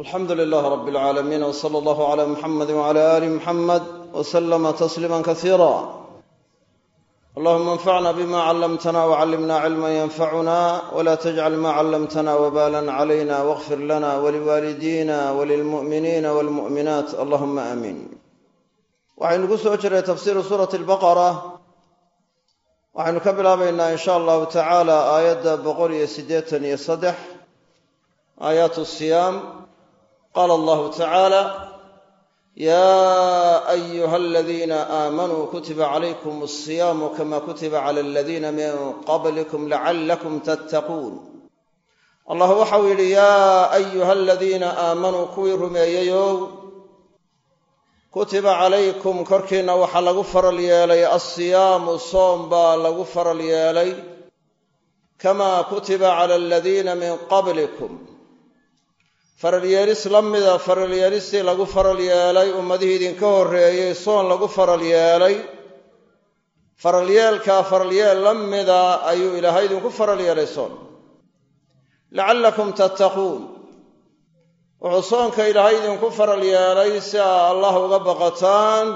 alxamdu lilaah rab alcaalamiin w sala allahu cala muxamedi wcala aali muxamed w slama tasliima kasiira allahuma anfacna bima callamtana wcallimna cilma yanfacuna wla tajcal ma callamtana wbalan calayna wاغfir lana waliwaalidina walilmu'miniina walmu'minaat allahuma aamiin waxaynu ku soo jiray tafsiiru suurati albaqara. Waxaynu ka bilaabaynaa in sha allahu tacaala aayadda boqol iyo siddeetan iyo saddex aayaatu siyaam qaala allahu tacaala yaa ayuha aladiina aamanuu kutiba calaykum alsiyaamu kama kutiba cala aladiina min qablikum lacallakum tattaquun allah waxau yidhi yaa ayuha aladiina aamanuu kuwii rumeeyeyow kutiba calaykum korkiinna waxaa lagu faral yeelay alsiyaamu soom baa lagu faral yeelay kamaa kutiba cala aladiina min qablikum faralyeelis la mida faralyeelistii lagu faral yeelay ummadihii idinka horreeyey soon lagu faral yeelay. Faralyeelkaa faralyeel la mida ayuu ilaahay idinku faral yeelay soon. Lacallakum tattaquun. Wuxuu soonka ilaahay idinku faral yeelay si aa allah uga baqataan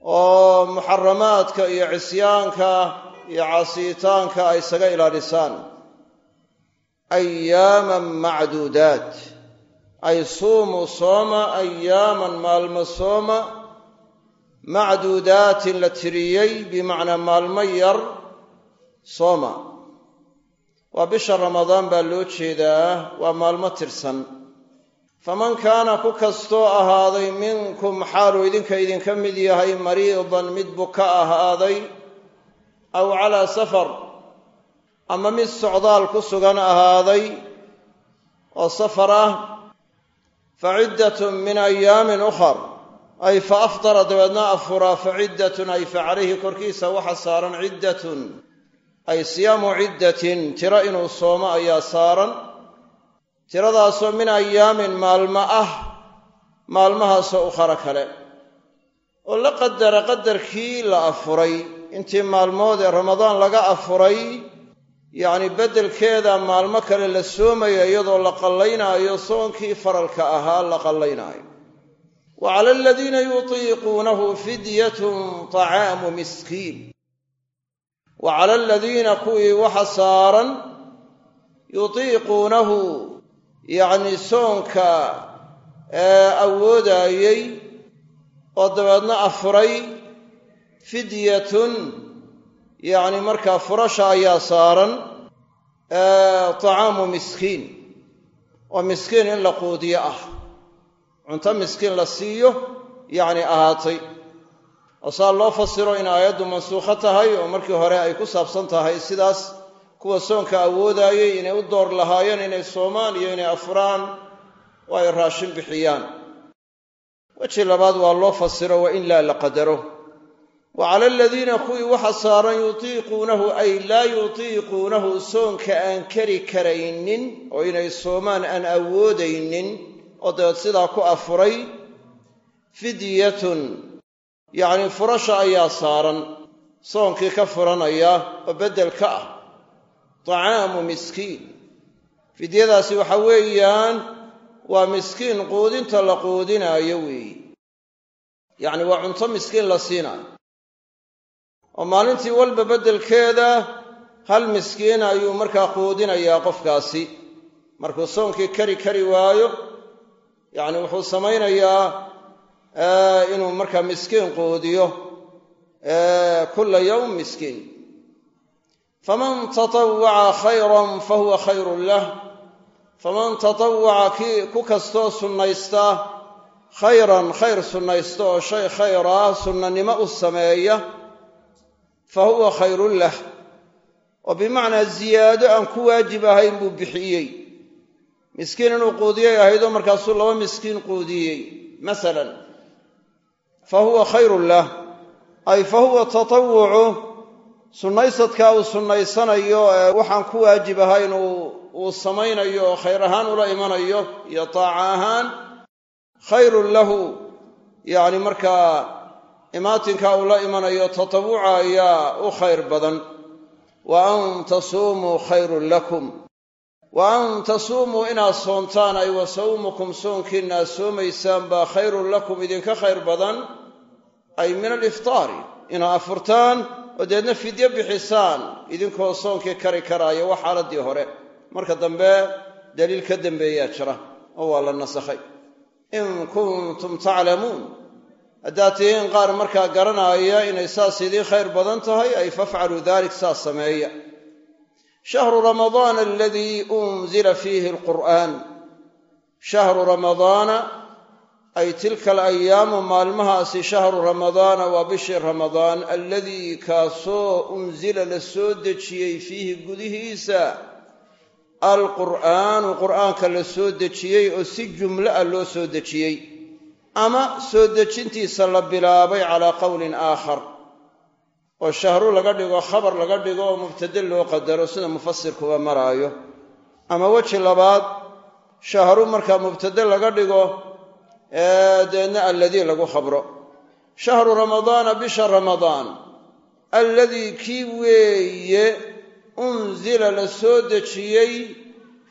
oo muxaramaadka iyo cisyaanka iyo casiitaanka ay isaga ilaalisaan ayaaman macduudaat ay suumuu sooma ayaaman maalmo sooma macduudaatin la tiriyey bimacnaa maalmo yar sooma waa bisha ramadaan baa loo jeedaa waa maalmo tirsan faman kaana ku kastoo ahaaday minkum xaaluu idinka idinka mid yahay mariidan mid buka ahaaday aw calaa safar ama mid socdaal ku sugan ahaaday oo safar ah fa ciddatun min ayaamin ukhar. Ay fa afdara dabeedna afuraa fa ciddatun ay fa calayhi korkiisa waxa saaran ciddatun. Ay siyaamu ciddatin tiro inuu soomo ayaa saaran. Tiradaasoo min ayaamin maalmo ah maalmahaasoo ukhara kale. Oo la qadara qadarkii la afuray intii maalmood ee ramadaan laga afuray yacni beddelkeeda maalmo kale la soomaya iyadoo la qallaynaayo soonkii faralka ahaa la qallaynaayo. Wa cala aladiina yutiiquunahu fidyatun طacaamu miskiin. Wa cala aladiina kuwii waxa saaran yutiiquunahu yacni soonka ee awoodaayey oo dabeedna afuray fidyatun yacni markaa furasha ayaa saaran tacaamu miskiin. Oo miskiin in la quudiyo ah. Cunto miskiin la siiyo yacni ahaatay. Oo saa loo fasiro in aayaddu mansuukho tahay oo markii hore ay ku saabsan tahay sidaas. Kuwa soonka awoodaayey inay u door lahaayeen inay soomaan iyo inay afuraan oo ay raashin bixiyaan. Weji labaad waa loo fasiro wa in laa la qadaro wa cala aladiina kuwii waxa saaran yutiiquunahu ay laa yutiiquunahu soonka aan kari karaynin oo inay soomaan aan awoodaynin oo dabeed sidaa ku afuray fidyatun yacni furasha ayaa saaran soonkii ka furanaya oo beddel ka ah tacaamu miskiin. Fidyadaasi waxa weeyaan waa miskiin quudinta la quudinaayo weeyi. Yacni waa cunto miskiin la oo maalintii walba beddelkeeda hal miskiin ayuu markaa quudinayaa qofkaasi. Markuu soonkii kari kari waayo yacni wuxuu samaynayaa inuu markaa miskiin quudiyo kulla yowm miskiin. Faman tatawaca khayran fa huwa khayrun lah. Faman tatawaca kii ku kastoo sunnaysta khayran khayr sunnaysta oo shay khayraa sunnanimo u sameeya fa huwa khayrun lah oo bimacnaa ziyaado aan ku waajib ahayn buu bixiyey miskiin inuu quudiyay ahaydoo markaasuu laba miskiin quudiyey masalan fa huwa khayrun lah ay fa huwa tatawucu sunnaysadkaa uu sunnaysanayo ee waxaan ku waajib ahayn uu samaynayo oo khayr ahaan ula imanayo iyo taaca ahaan khayrun lahu yacni imaatinkaa uu la imanayo tatawuca ayaa u khayr badan. Wa an tasuumuu khayrun lakum. Wa an tasuumuu inaad soontaan ay wa sawmukum soonkiinna aad soomaysaan baa khayrun lakum idinka khayr badan ay min aliftaari inaad afurtaan oo deedna fidyo bixisaan idinkoo soonkii kari karaayo waa xaaladdii hore. Marka dambe daliil ka dambeeyaa jira oo waa la nasakhay. In kuntum taclamuun haddaad tihiin qaar markaa garanaaya inay saas idiin khayr badan tahay ay fafcaluu dalik saas sameeya. Shahru ramadaana aladii unzila fiihi alqur'aan. Shahru ramadaana ay tilka alayaamu maalmahaasi shahru ramadaana waa bishii ramadaan aladii kaasoo unsila la soo dejiyey fiihi gudihiisa. Alqur'aanu qur'aanka la soo dejiyey oo si jumlo ah loo soo dejiyey ama soo dejintiisa la bilaabay calaa qowlin aakhar. Oo shahru laga dhigo khabar laga dhigo oo mubtade loo qadaro sida mufasirkuba maraayo. Ama weji labaad shahru markaa mubtade laga dhigo deedna alladii lagu khabro. Shahru ramadaana bisha ramadaan. Alladii kii weeye unzila la soo dejiyey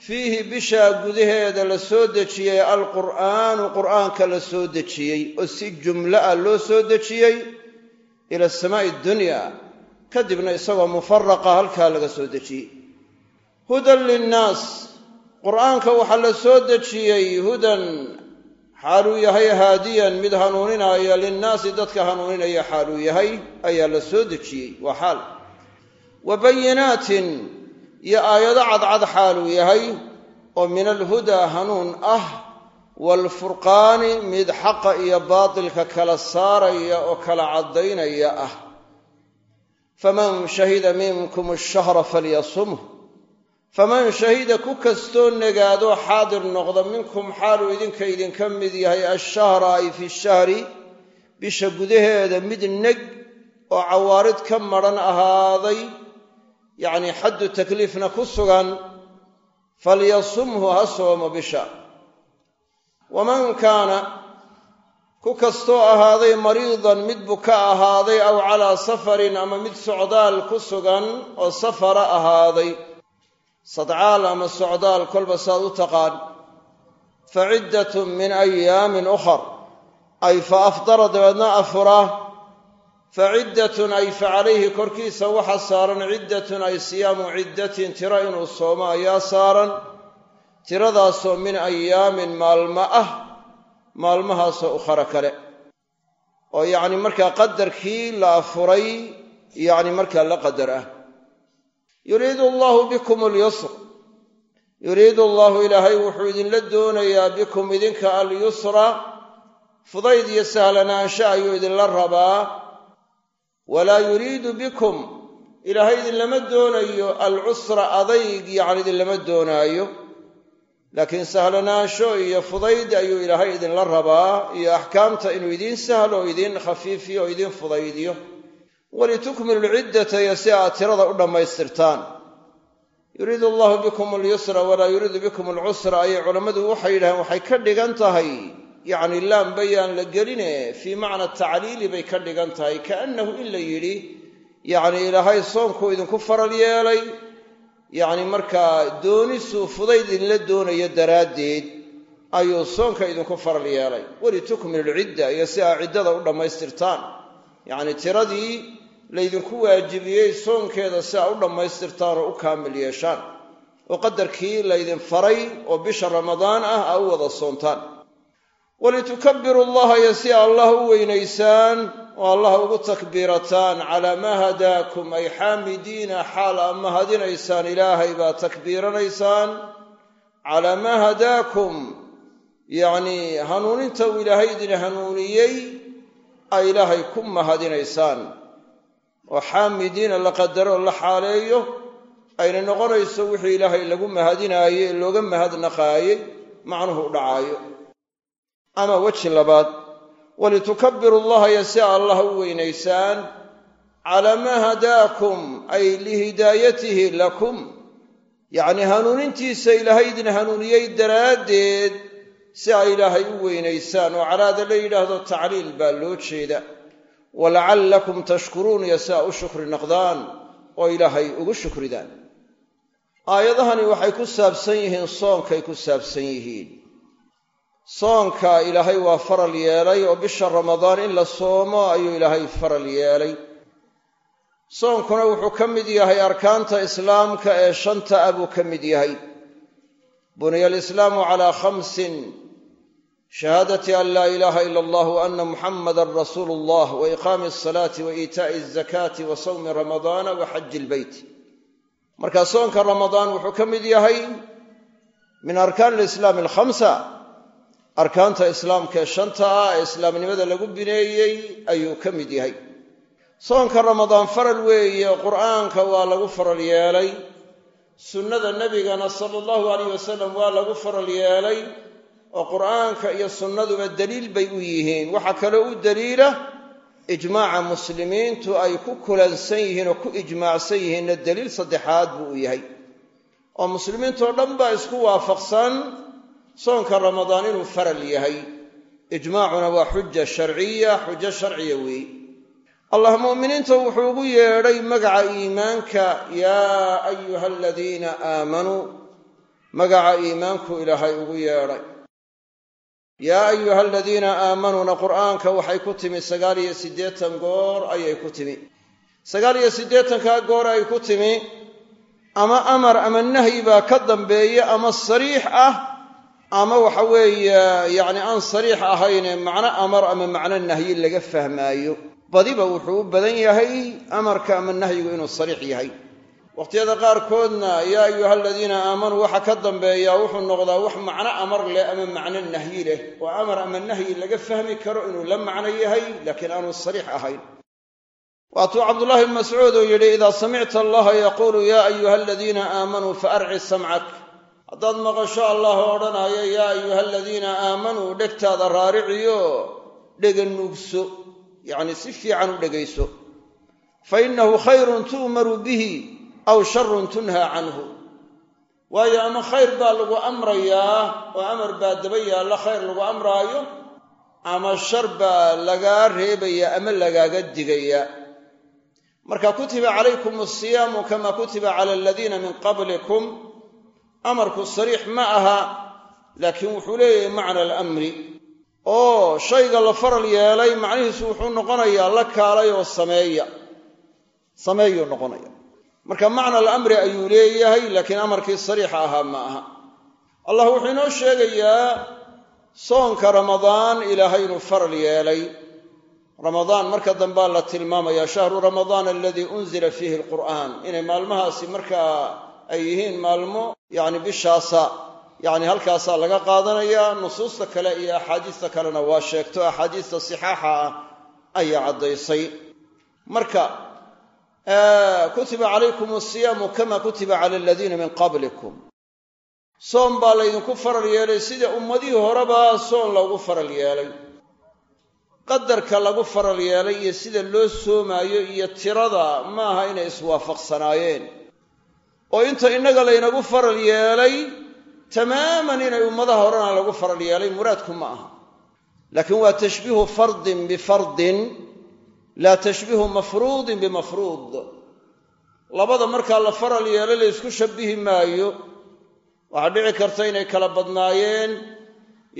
fiihi bishaa gudaheeda la soo dejiyey alqur'aanu qur'aanka la soo dejiyey oo si jumlo ah loo soo dejiyey ila samaa'i dunya kadibna isagoo mufaraqa halkaa laga soo dejiyey. Hudan linnaas qur'aanka waxaa la soo dejiyey hudan xaaluu yahay haadiyan mid hanuuninaya linnaasi dadka hanuuninaya xaaluu yahay ayaa la soo dejiyey waa xaal. Wa bayinaatin iyo aayado cadcad xaaluu yahay oo min alhudaa hanuun ah waalfurqaani mid xaqa iyo baatilka kala saaraya oo kala caddaynaya ah. Faman shahida minkum ashahra falyasumh faman shahida ku kastoo negaadoo xaadir noqda minkum xaaluu idinka idinka mid yahay ashahra ay fi shahri bisha gudaheeda mid neg oo cawaarid ka madhan ahaaday yacnii xaddu takliifna ku sugan falyasumhu ha soomo bisha. Waman kaana ku kastoo ahaaday mariidan mid buka ahaaday aw calaa safarin ama mid socdaal ku sugan oo safara ahaaday. Sadcaal ama socdaal kolba saad u taqaan. Fa ciddatun min ayaamin ukhar. Ay fa afdara dabeedna afura fa ciddatun ay fa calayhi korkiisa waxa saaran ciddatun ay siyaamu ciddatin tiro inuu soomo ayaa saaran tiradaasoo min ayaamin maalmo ah maalmahaasoo ukhara kale oo yacni markaa qadarkii la afuray yacni markaa la qadar ah yuriidu allahu bikum alyusr yuriidu allahu ilaahay wuxuu idinla doonayaa bikum idinka alyusra fudayd iyo sahlanaansho ayuu idinla rabaa walaa yuriidu bikum. Ilaahay idinlama doonayo alcusra adayg yacni idinlama doonaayo. Laakiin sahlanaansho iyo fudayd ayuu ilaahay idinla rabaa iyo axkaamta inuu idiin sahlo oo idiin khafiifiyo oo idiin fudaydiyo. Walitukmilu lciddata iyo si aad tirada u dhammaystirtaan. Yuriidu allahu bikum alyusra walaa yuriidu bikum alcusra ayay culammadu waxay yidhahdeen waxay ka dhigan tahay yacni laam bayaan la geline fii macna tacliili bay ka dhigan tahay kaannahu in la yidhi yacni ilaahay soonkuu idinku faral yeelay yacni markaa doonisuu fudayd idinla doonayo daraaddeed ayuu soonka idinku faral yeelay. Walitukmilu lcidda iyo si aad ciddada u dhammaystirtaan. Yacni tiradii laydinku waajibiyey soonkeeda si aa u dhammaystirtaan oo u kaamil yeeshaan. Oo qadarkii laydin faray oo bisha ramadaan ah aa u wada soontaan walitukabbiru allaha iyo si allah u weynaysaan oo allah ugu takbiirataan calaa maa hadaakum ay xaamidiina xaal aa mahadinaysaan ilaahay baa takbiiranaysaan calaa maa hadaakum yacnii hanuuninta uu ilaahay idin hanuuniyey ay ilaahay ku mahadinaysaan oo xaamidiina la qadaro la xaaleeyo ayna noqonayso wixii ilaahay lagu mahadinaaye ee looga mahadnaqaayey macnuhu dhacaayo ama weji labaad walitukabbiru allaha iyo si allah u weynaysaan calaa maa hadaakum ay lihidaayatihi lakum yacnii hanuunintiisa ilaahay idin hanuuniyey daraaddeed si ay ilaahay u weynaysaan oo calaada la yidhaahdo tacliil baa loo jeeda walacallakum tashkuruun iyo aa u shukri noqdaan oo ilaahay ugu shukridaan. Aayadahani waxay ku saabsan yihiin soonkay ku saabsan yihiin soonka ilaahay waa faral yeelay oo bisha ramadaan in la soomo ayuu ilaahay faral yeelay. Soonkuna wuxuu ka mid yahay arkaanta islaamka ee shanta ah buu ka mid yahay. Buniya alislaamu calaa khamsin. Shahaadati an laa ilaaha ila allah wa ana muxammadan rasuulu allah wa iqaami asalaati wa iitaa'i azakaati wa sawmi ramadaana wa xaji ilbeyt marka soonka ramadaan wuxuu ka mid yahay min arkaan alislaami alkhamsa arkaanta islaamka ee shanta ah ee islaamnimada lagu bineeyey ayuu ka mid yahay. Soonka ramadaan faral weeye qur'aanka waa lagu faral yeelay. Sunnada nebigana sala allahu alayh wasalam waa lagu faral yeelay. Oo qur'aanka iyo sunnaduba daliil bay u yihiin. Waxaa kaloo u daliila ijmaaca muslimiintu ay ku kulansan yihiin oo ku ijmaacsan yihiinna daliil saddexaad buu u yahay. Oo muslimiintoo dhan baa isku waafaqsan soonka ramadaan inuu faral yahay. Ijmaacuna waa xuja sharciya xujo sharciya weeye allah mu'miniinta wuxuu ugu yeedhay magaca iimaanka yaa ayuha aladiina aamanuu magaca iimaanku ilaahay ugu yeedhay. Yaa ayuha aladiina aamanuuna qur'aanka waxay ku timi sagaal iyo siddeetan goor ayay ku timi. Sagaal iyo siddeetankaa goor ay ku timi ama amar ama nahyi baa ka dambeeya ama sariix ah ama waxa weeye yacni aan sariix ahayne macno amar ama macno nahyi laga fahmaayo. Badiba wuxuu u badan yahay amarka ama nahyigu inuu sariix yahay. Waqhtiyada qaarkoodna yaa ayuha aladiina aamanuu waxa ka dambeeya wuxuu noqdaa wax macno amar leh ama macno nahyi leh. Oo amar ama nahyi laga fahmi karo inuu la macno yahay laakiin aanu sariix ahayn. Waatuu cabdullahi bn mascuud uu yidhi idaa samicta allaha yaquulu yaa ayuha aladiina aamanuu faarci samcak haddaad maqasho allah odhanaayo yaa ayuha aladiina aamanuu dhegtaada raariciyo dhega nuugso yacni si fiican u dhegayso. Fa innahu khayrun tu'maru bihi aw sharun tunhaa canhu. Waayo ama khayr baa lagu amrayaa oo amar baa daba yaalla khayr lagu amraayo ama shar baa lagaa reebaya ama lagaaga digaya. Marka kutiba calaykum asiyaamu kama kutiba cala aladiina min qablikum amarku sariix ma aha laakiin wuxuu leeyahay macna alamri. Oo shayga la faral yeelay macnihiisu wuxuu noqonayaa la kaalay oo sameeya. Sameeyuu noqonaya. Marka macna alamri ayuu leeyahay laakiin amarkii sariixa ahaa ma aha. Allah wuxuu inoo sheegayaa soonka ramadaan ilaahay inuu faral yeelay. Ramadaan marka dambaa la tilmaamaya shahru ramadaan aladii unzila fiihi alqur'aan. Inay maalmahaasi markaa ay yihiin maalmo yacni bishaasa yacni halkaasaa laga qaadanaya nusuusta kale iyo axaadiista kalena waa sheegto axaadiista sixaaxa ah ayaa caddaysay. Marka kutiba calaykum asiyaamu kama kutiba cala aladiina min qablikum. Soom baa laydinku faral yeelay sida ummadihii horeba soon loogu faral yeelay. Qadarka lagu faral yeelay iyo sida loo soomaayo iyo tirada maaha inay iswaafaqsanaayeen oo inta innaga laynagu faral yeelay tamaaman inay ummadaha horena lagu faral yeelay muraadku ma aha. Laakiin waa tashbiihu fardin bifardin laa tashbiihu mafruudin bimafruud labada markaa la faral yeelay la ysku shabbihi maayo waxaa dhici karta inay kala badnaayeen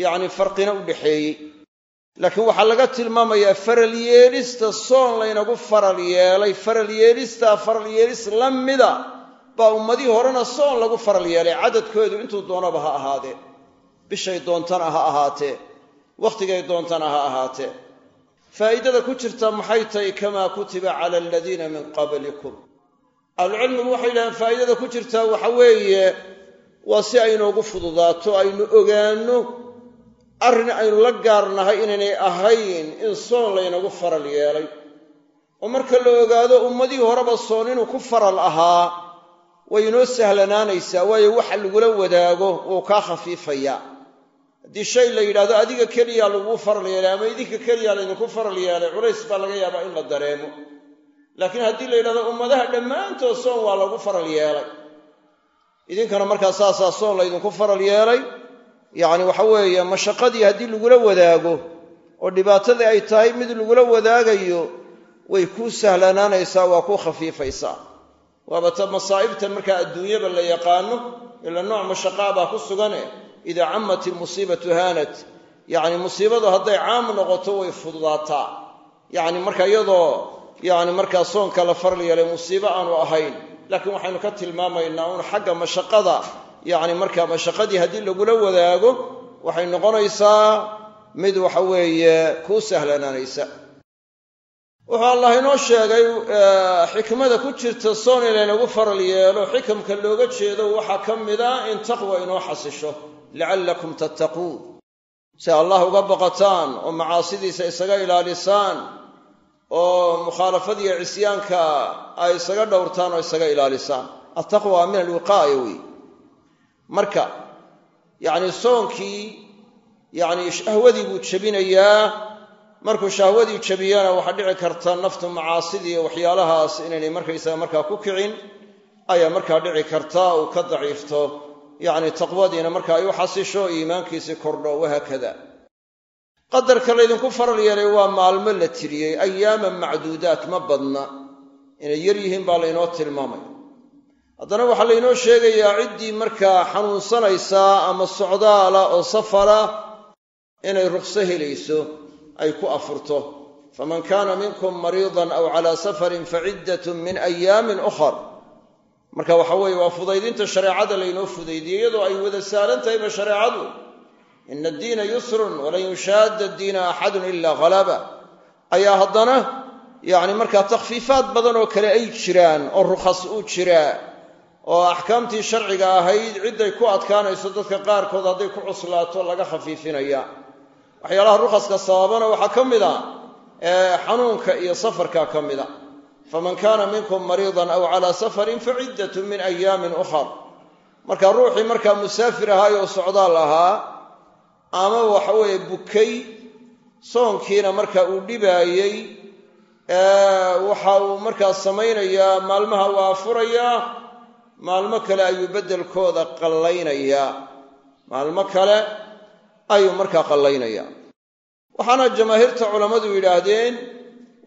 yacni farqina u dhaxeeyey. Laakiin waxaa laga tilmaamayaa faral yeelista soon laynagu faral yeelay faral yeelistaa faral yeelis la mida baa ummadihii horena soon lagu faral yeelay. Cadadkoodu intuu doonaba ha ahaadee bishay doontana ha ahaatee wakhtigay doontana ha ahaatee faa'iidada ku jirta maxay tahay kamaa kutiba cala aladiina min qablikum? Ahlucilmigu waxay yidhahdeen faa'idada ku jirtaa waxa weeye waa si aynoogu fududaato aynu ogaanno arrin aynu la gaarnahay inaynay ahayn in soon laynagu faral yeelay. Oo marka la ogaado ummadihii horeba soon inuu ku faral ahaa way inoo sahlanaanaysaa waayo waxa lagula wadaago wuu kaa khafiifayaa haddii shay la yidhahdo adiga keliya laguu faral yeelay ama idinka keliya laydinku faral yeelay culays baa laga yaabaa in la dareemo. Laakiin haddii la yidhahdo ummadaha dhammaantood soon waa lagu faral yeelay. Idinkana markaa saasaa soon laydinku faral yeelay. Yacni waxa weeye mashaqadii haddii lagula wadaago oo dhibaatadii ay tahay mid lagula wadaagayo way kuu sahlanaanaysaa waa kuu khafiifaysaa waaba ta markaa adduunyaba la yaqaano ila nooc mashaqaa baa ku sugane idaa cammat ilmusiibatu haanat. Yacni musiibadu hadday caam noqoto way fududaataa. Yacni marka iyadoo yacni markaa soonka la faral yeelay musiibo aanu ahayn laakiin waxaynu ka tilmaamaynaa uun xagga mashaqada yacni markaa mashaqadii haddii lagula wadaago waxay noqonaysaa mid waxa weeye kuu sahlanaanaysa wuxuu allah inoo sheegay xikmada ku jirta soon in laynagu faral yeelo xikamka looga jeedo waxaa ka mida in taqwa inoo xasisho. Lacallakum tattaquun si allah uga baqataan oo macaasidiisa isaga ilaalisaan oo mukhaalafadiiyo cisyaanka ay isaga dhowrtaan oo isaga ilaalisaan. Attaqwa min alwiqaaya wey marka yacni soonkii yacni shahwadii buu jebinayaa markuu shahwadii jebiyana waxaa dhici karta naftu macaasidii waxyaalahaas inaynay markaysaga markaa ku kicin ayaa markaa dhici karta uu ka daciifto. Yacni taqwadiina marka ay u xasisho iimaankiisii kordho wahaakada qadarka laydinku faral yeelay waa maalmo la tiriyey ayaaman macduudaat ma badna. Inay yar yihiin baa laynoo tilmaamaya haddana waxaa laynoo sheegayaa ciddii markaa xanuunsanaysaa ama socdaala oo safara inay ruqso helayso ay ku afurto. Faman kaana minkum mariidan aw calaa safarin faciddatun min ayaamin ukhar. Marka waxa weeye waa fudaydinta shareecada laynoo fudaydiyey iyadoo ay wada saaran tahayba shareecadu. Ina addiina yusrun walan yushaadda diina axadun ilaa halaba ayaa haddana yacni markaa takhfiifaad badan oo kale ay jiraan oo rukhas u jiraa oo axkaamtii sharciga ahayd cidday ku adkaanayso dadka qaarkood hadday ku cuslaato laga khafiifinaya waxyaalaha rukhaska sababana waxaa ka mid a xanuunka iyo safarka ka mida faman kaana minkum mariidan aw calaa safarin faciddatun min ayaamin ukhar. Marka ruuxii markaa musaafir ahaay oo socdaal ahaa ama waxaweeye bukay soonkiina marka uu dhibaayey waxa uu markaa samaynayaa maalmaha waa furayaa maalmo kale ayuu beddelkooda qallaynayaa. Maalmo kale ayuu markaa qallaynayaa. Waxaana jamaahiirta culammadu yidhaahdeen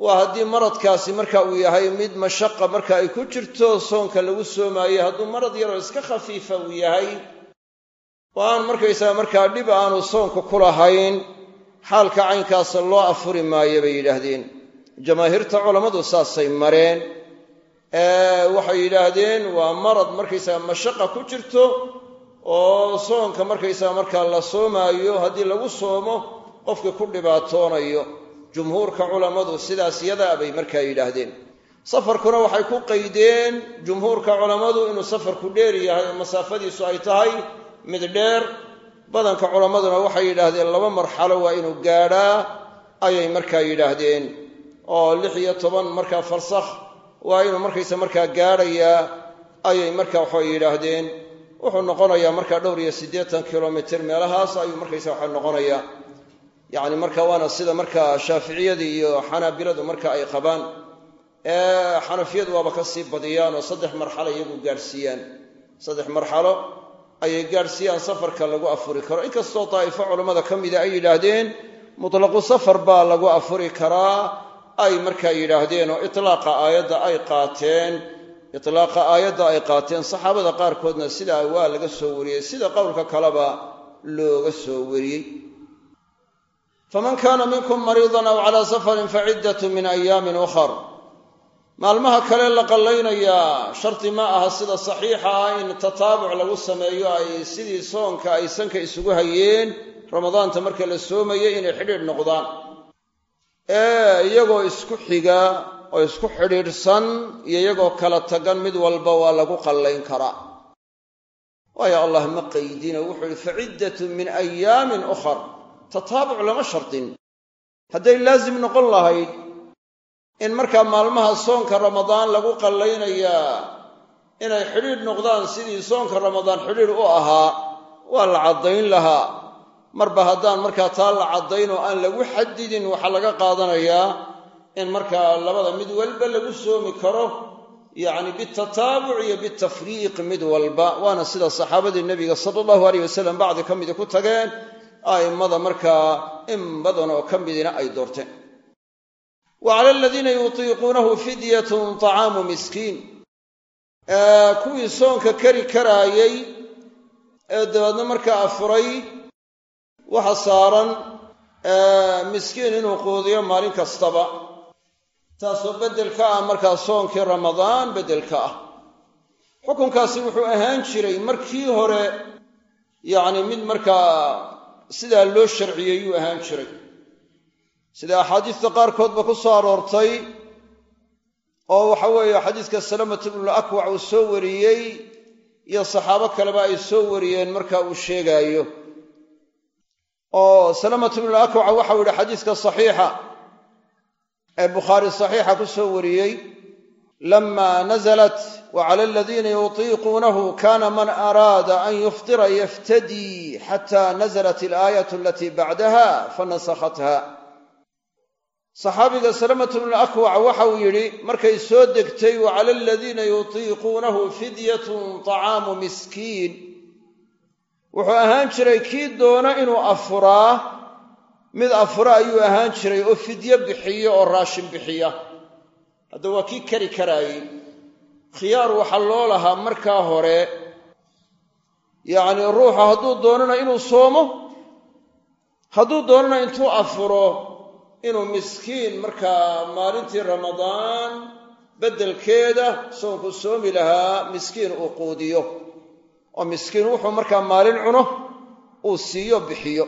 waa haddii maradkaasi marka uu yahay mid mashaqa marka ay ku jirto soonka lagu soomaayo hadduu marad yaroo iska khafiifa uu yahay oo aan markaysaga markaa dhib aanu soonka ku lahayn xaalka caynkaasa loo afuri maayo bay yidhaahdeen. Jamaahiirta culammadu saasay mareen. Waxay yidhaahdeen waa marad markaysaga mashaqa ku jirto oo soonka markaysaga markaa la soomaayo haddii lagu soomo qofkii ku dhibaatoonayo. Jumhuurka culammadu sidaas yadaa bay markaa yidhaahdeen. Safarkuna waxay ku qaydeen jumhuurka culammadu inuu safarku dheer yahay oo masaafadiisu ay tahay mid dheer. Badanka culammaduna waxay yidhaahdeen laba marxalo waa inuu gaadhaa ayay markaa yidhaahdeen. Oo lix iyo toban markaa farsakh waa inuu markaysa markaa gaadhayaa ayay markaa waxay yidhaahdeen wuxuu noqonayaa markaa dhowr iyo siddeetan kilomitir meelahaas ayuu markaysa waxa noqonayaa. Yacni marka waana sida markaa shaaficiyadii iyo xanaabiladu marka ay qabaan xanafiyadu waaba ka sii badiyaan oo saddex marxalo iyagu gaadhsiiyaan saddex marxalo ayay gaadhsiiyaan safarka lagu afuri karo. Inkastoo daa'ifo culammada ka mida ay yidhaahdeen mutlaqu safar baa lagu afuri karaa ay markaa yidhaahdeen oo itlaaqa aayadda ay qaateen itlaaqa aayadda ay qaateen saxaabada qaarkoodna sidaa waa laga soo wariyey sida qowlka kaleba looga soo wariyey. Faman kaana minkum mariidan aw calaa safarin faciddatun min ayaamin ukhar. Maalmaha kale la qallaynayaa shardi ma aha sida saxiixa ah in tataabuc lagu sameeyo ay sidii soonka ay sanka isugu hayeen ramadaanta marka la soomayay inay xidhiidh noqdaan. Ee iyagoo isku xiga oo isku xidhiidhsan iyo iyagoo kala tagan mid walba waa lagu qallayn karaa. Waayo allah ma qaydino wuxuu yihi faciddatun min ayaamin ukhar. Tataabuc lama shardin. Hadday laasim noqon lahayd in markaa maalmaha soonka ramadaan lagu qallaynayaa inay xidhiidh noqdaan sidii soonka ramadaan xidhiidh u ahaa waa la caddayn lahaa. Marba haddaan markaa taa la caddayn oo aan lagu xadidin waxaa laga qaadanayaa in markaa labada mid walba lagu soomi karo yacni bitataabuc iyo bitafriiq mid walba. Waana sida saxaabadii nebiga sala allahu aleyh wasalam bacdi ka midi ku tageen a'immada markaa in badan oo ka midina ay doorteen. Wa cala aladiina yutiiquunahu fidyatun طacaamu miskiin. Kuwii soonka kari karaayey ee dabeedna markaa afuray waxa saaran miskiin inuu quudiyo maalin kastaba taasoo beddelka ah markaa soonkii ramadaan beddelka ah. Xukunkaasi wuxuu ahaan jiray markii hore yacni mid markaa sidaa loo sharciyey yuu ahaan jiray. Sida axaadiista qaarkoodba ku soo aroortay oo waxa weeye xadiiska salamatu ibnul akwac uu soo wariyey iyo saxaabo kaleba ay soo wariyeen marka uu sheegaayo. Oo salamatu ibnul akwac waxau yihi xadiiska saxiixa ee bukhaari saxiixa ku soo wariyey lama nazalat wcala aladiina yutiiquunahu kana man araada an yuftira yaftadii xata nazalat alaayat alatii bacdaha fanasakhatha saxaabiga salamatu bnu akwac waxa uu yidhi markay soo degtay wacala aladiina yutiiquunahu fidyatun طacaamu miskiin wuxuu ahaan jiray kii doona inuu afuraa mid afura ayuu ahaan jiray oo fidyo bixiyo oo raashin bixiya. Hadda waa kii kari karaayey. Khiyaar waxaa loo lahaa markaa hore. Yacnii ruuxu hadduu doonana inuu soomo hadduu doonana intuu afuro inuu miskiin markaa maalintii ramadaan beddelkeeda soonku soomi lahaa miskiin uu quudiyo. Oo miskiin wuxuu markaa maalin cuno uu siiyo bixiyo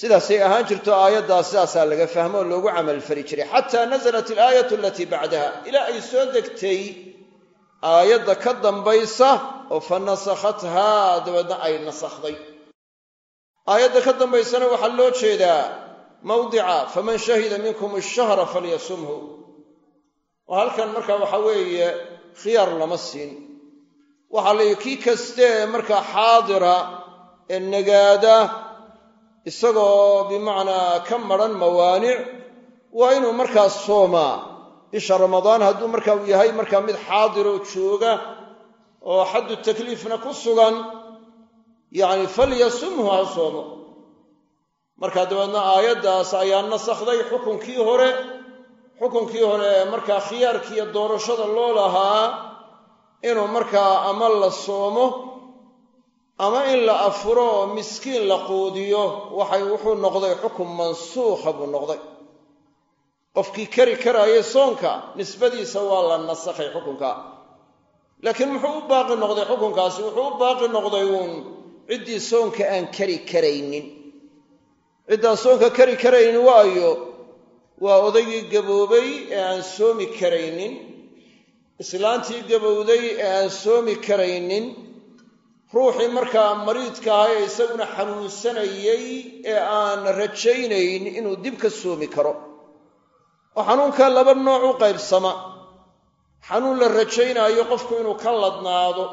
sidaasay ahaan jirto aayaddaas sidaasaa laga fahmo oo loogu camalfali jiray. Xataa nasalat alaayatu alatii bacdaha. Ilaa ay soo degtay aayadda ka dambaysa oo fa nasakhathaa ay nasakhday aayadda ka dambaysana waxaa loo jeedaa mawdica faman shahida minkum ashahra falyasumhu. Oo halkan marka waxa weeye khiyaar lama siin. Waxaa la kii kaste ee markaa xaadira ee nagaada isagoo bimacnaa ka madran mawaanic waa inuu markaa soomaa. Bisha ramadaan hadduu marka uu yahay markaa mid xaadiroo jooga oo xaddu takliifna ku sugan yacni falyasumhu ha soomo. Markaa dabeedna aayaddaas ayaa nasakhday xukunkii hore. Xukunkii hore ee markaa khiyaarkiiyo doorashada loo lahaa inuu markaa ama la soomo ama in la afuro oo miskiin la quudiyo waxay wuxuu noqday xukun mansuukha buu noqday. Qofkii kari karaayay soonka nisbadiisa waa la nasakhay xukunka. Laakiin muxuu u baaqi noqday xukunkaasi? Wuxuu u baaqi noqday uun ciddii soonka aan kari karaynin. Ciddaan soonka kari karaynin waayo waa odaygii gaboobay ee aan soomi karaynin. Islaantii gabowday ee aan soomi karaynin ruuxii markaa mariidka ahaa ee isaguna xanuunsanayey ee aan rajaynayn inuu dib ka soomi karo. oo xanuunkaa laba nooc u qaybsama. xanuun la rajaynaayo qofku inuu ka ladnaado.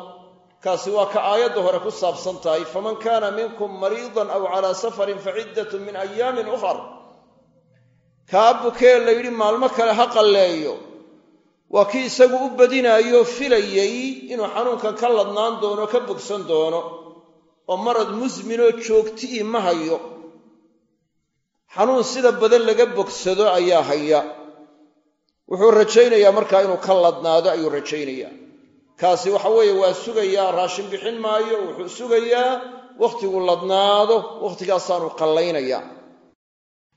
kaasi waa ka aayadda hore ku saabsan tahay faman kaana minkum mariidan aw calaa safarin fa ciddatun min ayaamin ukhar kaa bukee la yidhi maalmo kale ha qalleeyo waa kii isagu u badinaayoo filayey inuu xanuunkan ka ladnaan doono ka bogsan doono oo marad musminoo joogti'ii ma hayo. Xanuun sida badan laga bogsado ayaa haya. Wuxuu rajaynayaa markaa inuu ka ladnaado ayuu rajaynayaa. Kaasi waxa weeye waa sugayaa raashin bixin maayo wuxuu sugayaa wakhtigu ladnaado wakhtigaasaanu qallaynayaa.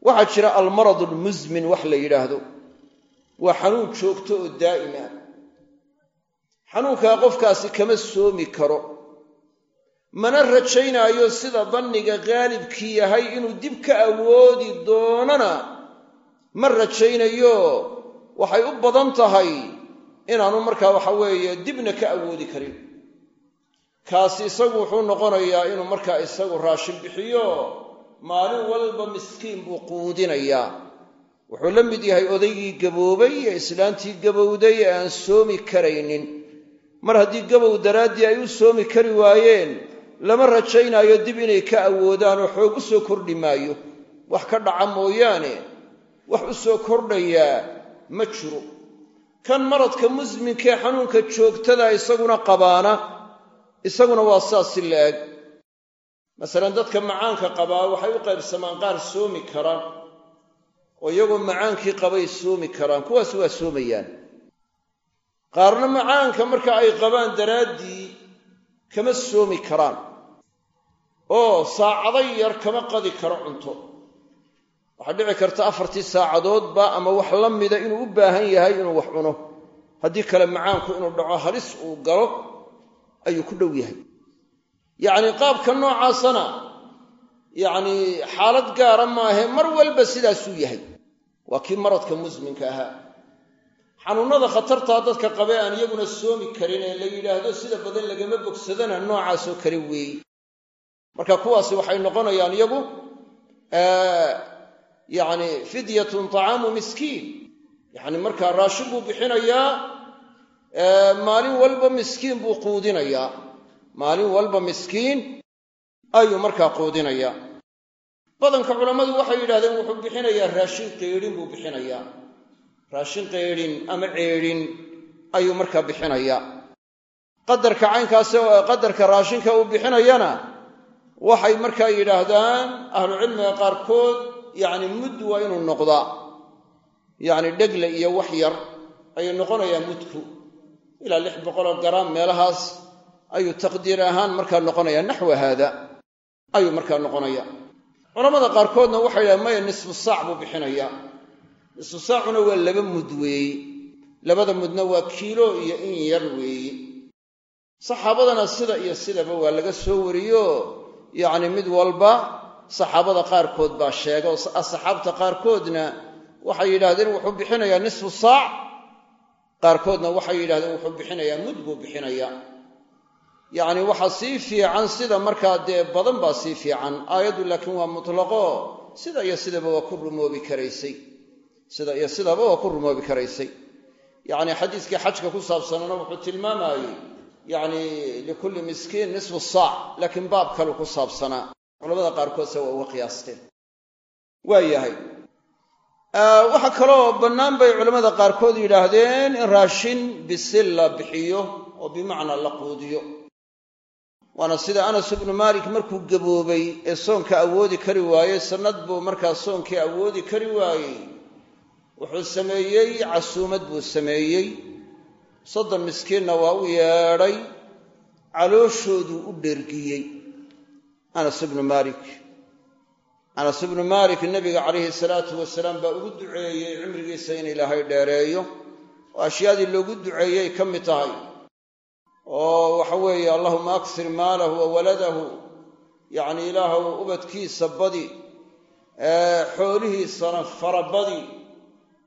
Waxaa jira almarad almusmin wax la yidhaahdo waa xanuun joogto oo daa'ima. Xanuunkaa qofkaasi kama soomi karo. Mana rajaynaayo sida danniga qaalibkii yahay inuu dib ka awoodi doonana. Ma rajaynayo. Waxay u badan tahay inaanu markaa waxa weeye dibna ka awoodi karin. Kaasi isagu wuxuu noqonayaa inuu markaa isagu raashin bixiyo. Maalin walba miskiin buu quudinayaa wuxuu la mid yahay odaygii gaboobay ee islaantii gabowday ee aan soomi karaynin. Mar haddii gabow daraaddii ay u soomi kari waayeen lama rajaynaayo dib inay ka awoodaan oo xoog u soo kordhi maayo. Wax ka dhaca mooyaane wax u soo kordhayaa ma jiro. Kan maradka musminkee xanuunka joogtada isaguna qabaana isaguna waa saas si la-eg masalan dadka macaanka qabaa waxay u qaybsamaan qaar soomi kara oo iyagoo macaankii qabay soomi karaan. Kuwaas waa soomayaan. Qaarna macaanka marka ay qabaan daraaddii kama soomi karaan. Oo saacado yar kama qadi karo cunto. Waxaa dhici karta afartii saacadoodba ama wax la mida inuu u baahan yahay inuu wax cuno. Haddii kale macaanku inuu dhaco halis uu galo ayuu ku dhow yahay. Yacnii qaabka noocaasana yacnii xaalad gaara maahe mar walba sidaasuu yahay waa kii maradka musminka ahaa. Xanuunnada khatartaa dadka qabe aan iyaguna soomi karin ee la yidhaahdo sida badan lagama bogsadana noocaasoo kale weeye marka kuwaasi waxay noqonayaan iyagu yacni fidyatun tacaamu miskiin. Yacni markaa raashin buu bixinayaa maalin walba miskiin buu quudinayaa. Maalin walba miskiin ayuu markaa quudinayaa badanka culammadu waxay yidhahdeen wuxuu bixinayaa raashin qeydhin buu bixinayaa. Raashin qeydhin ama ceedhin ayuu markaa bixinayaa. Qadarka caynkaasi qadarka raashinka uu bixinayana waxay markaa yidhaahdaan ahlucilmiga qaarkood yacni mudd waa inuu noqdaa. Yacni dhegle iyo wax yar ayuu noqonayaa mudku. Ilaa lix boqoloo garaam meelahaas ayuu taqdiir ahaan markaa noqonayaa naxwa haada ayuu markaa noqonaya culamada qaarkoodna waxay yidhahdeen maya nisfu saac buu bixinayaa. Nisfu saacuna waa laba mud weeye labada mudna waa kiilo iyo in yar weeye saxaabadana sida iyo sidaba waa laga soo wariyo. Yacni mid walba saxaabada qaarkood baa sheega oo asxaabta qaarkoodna waxay yidhahdeen wuxuu bixinayaa nisfu saac. Qaarkoodna waxay yidhahdeen wuxuu bixinayaa mud buu bixinayaa yacni waxaa sii fiican sida markaa dee badan baa sii fiican. Aayaddu laakiin waa mutlaqo. Sida iyo sidaba waa ku rumoobi karaysay. Sida iyo sidaba waa ku rumoobi karaysay. Yacni xadiiskii xajka ku saabsanana wuxuu tilmaamayey yacni likulli miskiin nisfu saac laakiin baab kalu ku saabsanaa. Culamada qaarkoodse waa uga qiyaasteen. Waa yahay waxaa kaloo bannaan bay culammada qaarkood yidhaahdeen in raashin bisil la bixiyo oo bimacnaa la quudiyo waana sida anas ibnu maalik markuu gaboobay ee soonka awoodi kari waayey sannad buu markaa soonkii awoodi kari waayey. Wuxuu sameeyey casuumad buu sameeyey. Soddon miskiinna waa u yeedhay calooshooduu u dhergiyey anas ibnu maalik. Anas ibnu maalik nebiga calayhi salaatu wasalaam baa ugu duceeyey cimrigiisa in ilaahay dheereeyo. Oo ashyaadii loogu duceeyey ka mid tahay oo waxa weeye allahuma aksir maalahu wa waladahu. Yacni ilaahu ubadkiisa badi xoolihiisana farabadi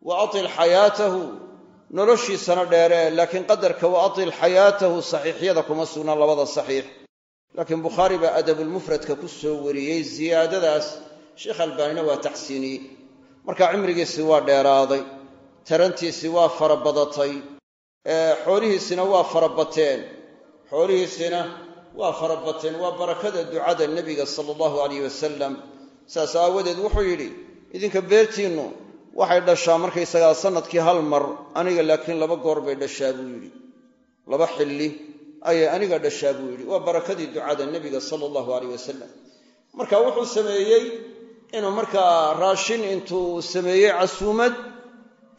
wa atil xayaatahu noloshiisana dheeree laakiin qadarka wa atil xayaatahu saxiixyada kuma sugnaan labada saxiix. Laakiin bukhaari baa adabulmufradka ku soo wariyey ziyaadadaas. Sheekh albaanina waa taxsiiniyey. Marka cimrigiisii waa dheeraaday tarantiisii waa farabadatay xoolihiisina waa farabateen xoolihiisina waa farabateen waa barakada ducada nebiga sala allahu alayh wasalam saas aawadeed wuxuu yidhi idinka beertiinnu waxay dhashaa markaysagaa sannadkii hal mar aniga laakiin laba goor bay dhashaa buu yidhi. Laba xilli ayay aniga dhashaa buu yidhi. Waa barakadii ducada nebiga sala allahu aleyh wasalam marka wuxuu sameeyey inuu markaa raashin intuu sameeyey casuumad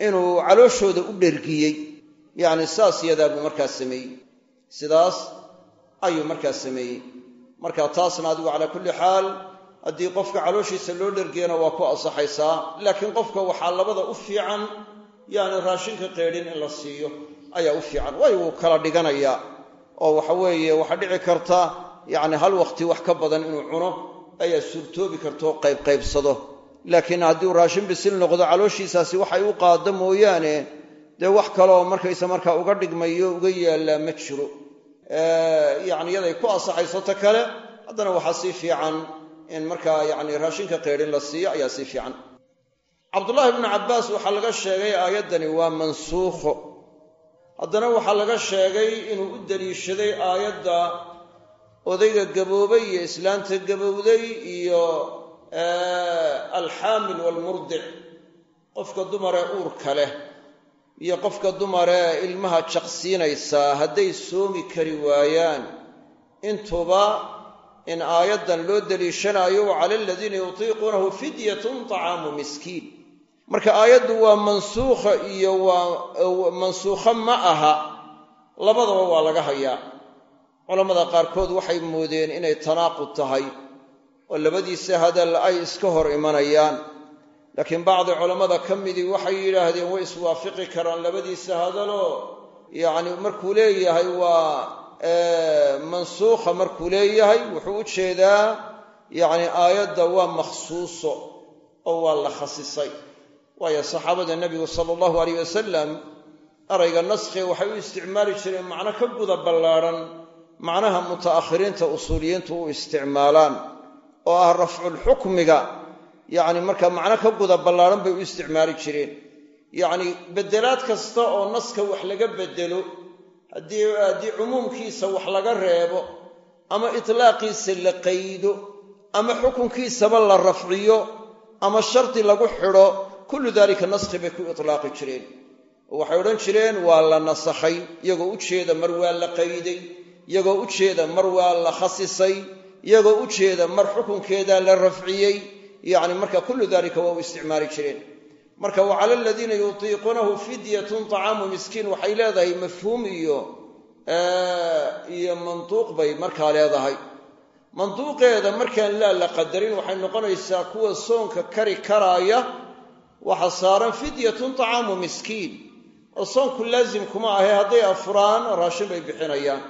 inuu calooshooda u dhergiyey yacni saas yadaa buu markaa sameeyey. Sidaas ayuu markaa sameeyey. Marka taasna adigu calaa kulli xaal haddii qofka calooshiisa loo dhergiyana waa ku ansaxaysaa. Laakiin qofka waxaa labada u fiican yaani raashinka qeedhin in la siiyo ayaa u fiican. Waayo wuu kala dhiganayaa oo waxa weeye waxaa dhici karta yacni hal waqti wax ka badan inuu cuno ayaa suurtoobi kartaoo qaybqaybsado. Laakiin haddii uu raashin bisil noqdo calooshiisaasi waxay u qaaddo mooyaane dee wax kaleoo markaysa markaa uga dhigmayo uga yaallaa ma jiro. Yacni yaday ku ansaxayso ta kale haddana waxaa sii fiican in markaa yacni raashinka qeydhin la siiyo ayaa sii fiican. Cabdullaahi bnu cabbaas waxaa laga sheegay aayaddani waa mansuukho. Haddana waxaa laga sheegay inuu u daliishaday aayadda odayga gaboobay iyo islaanta gabowday iyo alxaamil waalmurdic qofka dumaree uurka leh iyo qofka dumaree ilmaha jaqsiinaysaa hadday soomi kari waayaan. Intuba in aayaddan loo daliishanaayo wa cala aladiina yutiiquunahu fidyatun طacaamu miskiin. Marka aayaddu waa mansuukha iyo waa mansuukho ma aha labadaba waa laga hayaa. Culammada qaarkood waxay moodeen inay tanaaqud tahay oo labadiisa hadal ay iska hor imanayaan laakiin bacdi culammada ka midii waxay yidhaahdeen way iswaafiqi karaan labadiisa hadaloo. Yacni markuu leeyahay waa mansuukha markuu leeyahay wuxuu u jeedaa yacni aayadda waa makhsuuso oo waa la khasisay. Waayo saxaabada nebigu sala allahu alayh wasalam erayga naskhiga waxay u isticmaali jireen macno ka guda ballaadhan macnaha muta'akhiriinta usuuliyiintu u isticmaalaan oo ah rafculxukmiga yacni marka macno ka guda ballaadhan bay u isticmaali jireen. Yacni beddelaad kasta oo naska wax laga beddelo haddii haddii cumuumkiisa wax laga reebo ama itlaaqiisa la qaydo ama xukunkiisaba la rafciyo ama shardi lagu xidho kullu daalika naskhi bay ku itlaaqi jireen. Waxay odhan jireen waa la nasakhay iyagoo u jeeda mar waa la qayday iyagoo u jeeda mar waa la khasisay iyagoo u jeeda mar xukunkeedaa la rafciyey yacni marka kullu daalika waa u isticmaali jireen. Marka wa cala aladiina yutiiquunahu fidyatun طacaamu miskiin waxay leedahay mafhuum iyo iyo manduuq bay markaa leedahay. Manduuqeeda markaan laa la qadarin waxay noqonaysaa kuwa soonka kari karaaya waxa saaran fidyatun طacaamu miskiin. Oo soonku laasim kuma ahe hadday afuraan raashin bay bixinayaan.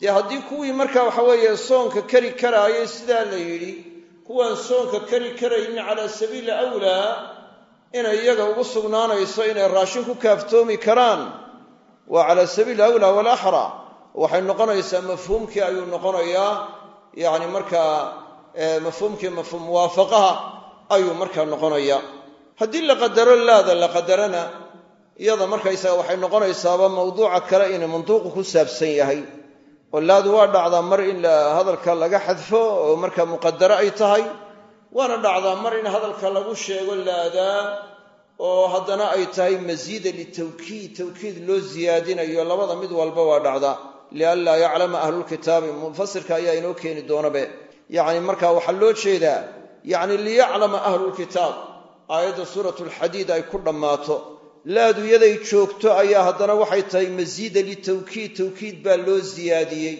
Dee haddii kuwii marka waxa weeye soonka kari karaayay sidaa la yidhi kuwaan soonka kari karaynin calaa sabiili awlaa inay iyaga ugu sugnaanayso inay raashin ku kaaftoomi karaan. Waa cala sabiili awlaa walaxra waxay noqonaysaa mafhuumkii ayuu noqonayaa yacni markaa mafhuumkii mafhuum muwaafaqaha ayuu markaa noqonayaa haddii la qadaro laada la qadarana iyada markaysaga waxay noqonaysaaba mawduuca kale inay manduuqu ku saabsan yahay oo laadu waa dhacdaa mar in hadalka laga xadfo oo marka muqadaro ay tahay waana dhacdaa mar in hadalka lagu sheego laadaa oo haddana ay tahay masiida litawkiid tawkiid loo siyaadinayo labada mid walba waa dhacdaa. Lianlaa yaclama ahlulkitaabi mufasirka ayaa inoo keeni doonabe. Yacni marka waxaa loo jeedaa yacni liyaclama ahlulkitaab aayadda suuratu alxadiid ay ku dhammaato laadu yaday joogto ayaa haddana waxay tahay masiida litawkiid tawkiid baa loo siyaadiyey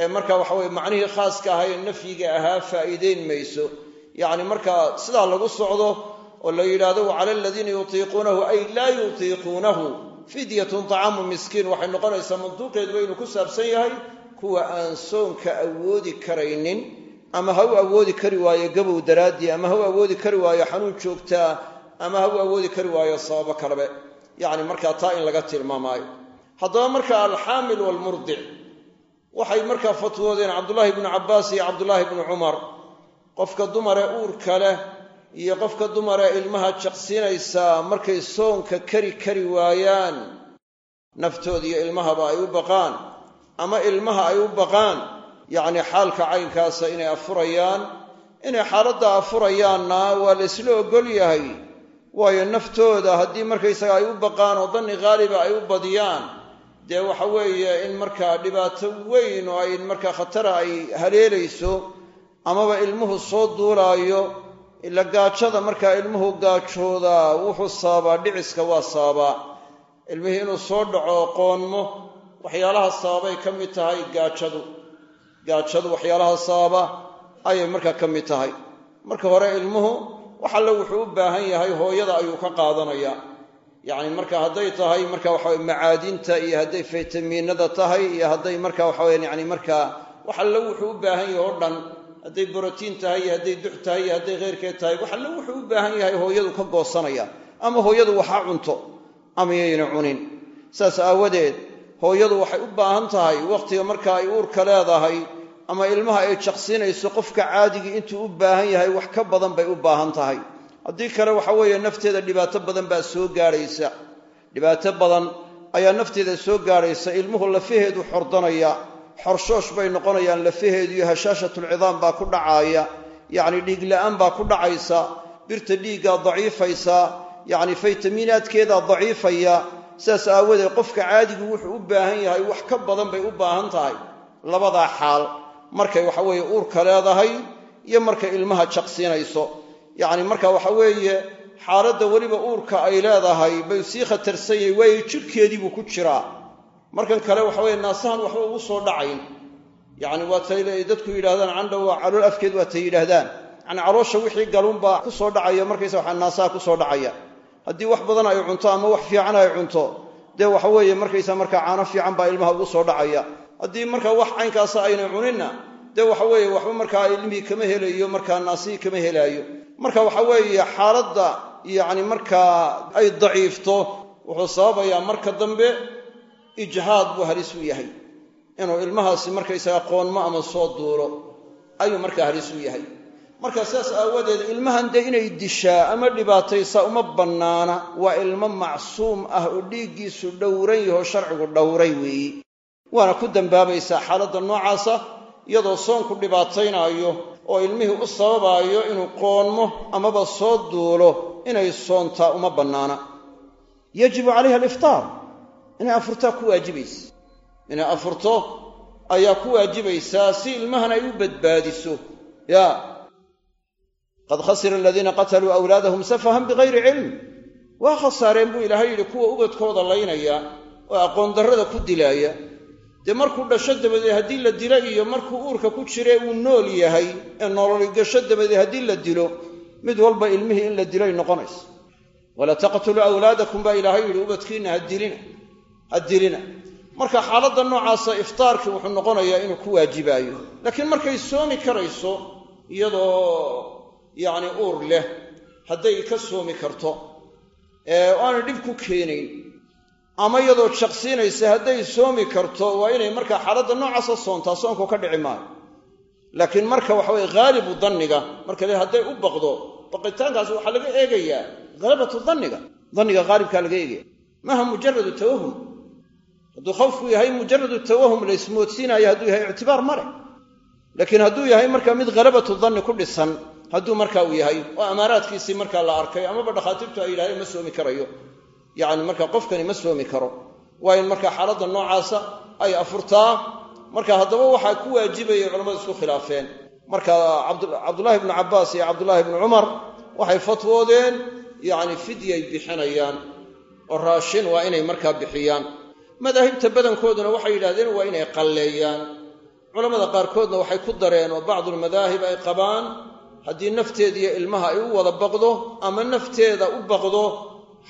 ee marka waxa weye macnihii khaaska ahaa ee nafyiga ahaa faa'iideyn mayso. Yacni marka sidaa lagu socdo oo la yidhaahdo wacala aladiina yutiiquunahu ay laa yutiiquunahu fidyatun طacaamu miskiin. Waxay noqonaysaa manduuqeeduba inuu ku saabsan yahay kuwa aan soonka awoodi karaynin ama ha u awoodi kari waayo gabow daraaddii ama ha u awoodi kari waayo xanuun joogtaa ama ha u awoodi kari waayo sababo kalebe. Yacni markaa taa in laga tilmaamaayo. Haddaba marka alxaamil waalmurdic waxay markaa fatwoodeen cabdullaahi bnu cabbaas iyo cabdullaahi bnu cumar. Qofka dumaree uurka leh iyo qofka dumaree ilmaha jaqsinaysaa markay soonka kari kari waayaan naftooda iyo ilmahaba ay u baqaan ama ilmaha ay u baqaan yacni xaalka caynkaasa inay afurayaan inay xaaladda afurayaanna waa la isla ogol yahay waayo naftooda haddii markaysaga ay u baqaan oo danni haaliba ay u badiyaan dee waxa weeye in markaa dhibaato weyn oo ay markaa khatara ay haleelayso amaba ilmuhu soo duulaayo ila gaajada markaa ilmuhu gaajoodaa wuxuu saabaa dhiciska waa saabaa. Ilmihii inuu soo dhaco qoonmo waxyaalaha saabay ka mid tahay gaajadu. Gaajadu waxyaalaha saaba ayay markaa ka mid tahay. Marka hore ilmuhu wax alle wuxuu u baahan yahay hooyada ayuu ka qaadanayaa yacni marka hadday tahay marka waxaweye macaadinta iyo hadday faytamiinada tahay iyo hadday marka waxaweyan yani markaa wax alle wuxuu u baahan yahay oo dhan. Hadday borotiin tahay iyo hadday dux tahay iyo hadday kheyrkeed tahay wax alle wuxuu u baahan yahay hooyadu ka goosanaya. Ama hooyadu waxa cunto ama yayna cunin. Saas aawadeed hooyadu waxay u baahan tahay wakhtiga marka ay uurka leedahay ama ilmaha ay jaqsinayso qofka caadigii intuu u baahan yahay wax ka badan bay u baahan tahay. Haddii kale waxa weeye nafteeda dhibaato badan baa soo gaadhaysa dhibaato badan ayaa nafteeda soo gaadhaysa ilmuhu lafaheedu xordanaya xorshoosh bay noqonayaan lafaheedu iyo hashaashatulcidaam baa ku dhacaaya. Yacni dhiigla'aan baa ku dhacaysa birta dhiiggaa daciifaysa yacni faytamiinaadkeedaa daciifaya. Sidaas aawadeed qofka caadigu wuxuu u baahan yahay wax ka badan bay u baahan tahay. Labadaa xaal markay waxa weeye uurka leedahay iyo markay ilmaha jaqsiinayso. Yacni marka waxa weeye xaaladda weliba uurka ay leedahay bay sii khatarsan yahay waayo jidhkeediibuu ku jiraa. Markan kale waxa weye naasahan waxba ugu soo dhacayn. Yacni waa tay dadku yidhahdaan candha waa calool afkeed waa tay yidhaahdaan. Yacni caloosha wixii galuunbaa ku soo dhacaya markaysa waxaa naasaha ku soo dhacaya. Haddii wax badan ay cunto ama wax fiican ay cunto dee waxa weeye markaysa markaa caano fiican baa ilmaha ugu soo dhacaya haddii markaa wax caynkaasa aynay cuninna dee waxa weeye waxba markaa ilmihii kama helayo markaa naasihii kama helaayo. Marka waxa weeye xaaladda yacni markaa ay daciifto wuxuu sababayaa marka dambe ijhaad buu halis u yahay. Inuu ilmahaasi markaysaga qoonmo ama soo duulo ayuu markaa halis u yahay. Marka sidaas aawadeed ilmahan dee inay dishaa ama dhibaataysaa uma bannaana. Waa ilmo macsuum ah oo dhiiggiisu dhowran yahoo sharcigu dhowray weeyi waana ku dambaabaysaa xaaladda noocaasa iyadoo soonku dhibaataynaayo oo ilmihii u sababaayo inuu qoonmo amaba soo duulo inay soontaa uma bannaana. Yajibu calayha aliftaar inay afurtaa ku waajibaysa. Inay afurto ayaa ku waajibaysaa si ilmahan ay u badbaadiso. Ya qad khasira aladiina qataluu awlaadahum safahan bigayri cilm. Waa khasaareen buu ilaahay yidhi kuwa ubadkooda laynaya oo aqoondarrada ku dilaaya dee markuu dhasho dabadeed haddii la dilo iyo markuu uurka ku jire uu nool yahay ee nololi gasho dabadeed haddii la dilo mid walba ilmihii in la dilay noqonaysa walaa taqtuluu awlaadakum baa ilaahay yidhi ubadkiinna hadilina ha dilina. Marka xaaladda noocaasa iftaarkii wuxuu noqonayaa inuu ku waajibaayo. Laakiin markay soomi karayso iyadoo yacni uur leh hadday ka soomi karto ee aanay dhib ku keenayn ama iyadoo jaqsiinaysa hadday soomi karto waa inay markaa xaaladda noocaasa soontaa soonku ka dhici maayo. Laakiin marka waxa weye haalibu danniga marka le hadday u baqdo baqitaankaas waxaa laga eegayaa halabatu danniga. Danniga haalibkaa laga eegaya maaha mujaradu tawahum? Hadduu khawfku yahay mujaradu tawahum la ismoodsiinaayo hadduu yahay ictibaar ma leh laakiin hadduu yahay marka mid halabatu danni ku dhisan hadduu marka uu yahay oo amaaraadkiisii markaa la arkay amaba dhakhaatiirtu ay yidhahdeen ma soomi karayo yacni marka qofkani ma soomi karo. Waa in marka xaaladda noocaasa ay afurtaa marka haddaba waxaa ku waajibayay culamadu isku khilaafeen. Marka cabdullaahi ibnu cabbaas iyo cabdullaahi ibnu cumar waxay fatwoodeen yacni fidyay bixinayaan. Oo raashin waa inay markaa bixiyaan. Madaahibta badankooduna waxay yidhahdeen waa inay qalleeyaan. Culamada qaarkoodna waxay ku dareen oo bacdulmadaahib ay qabaan haddii nafteeda iyo ilmaha ay u wada baqdo ama nafteeda u baqdo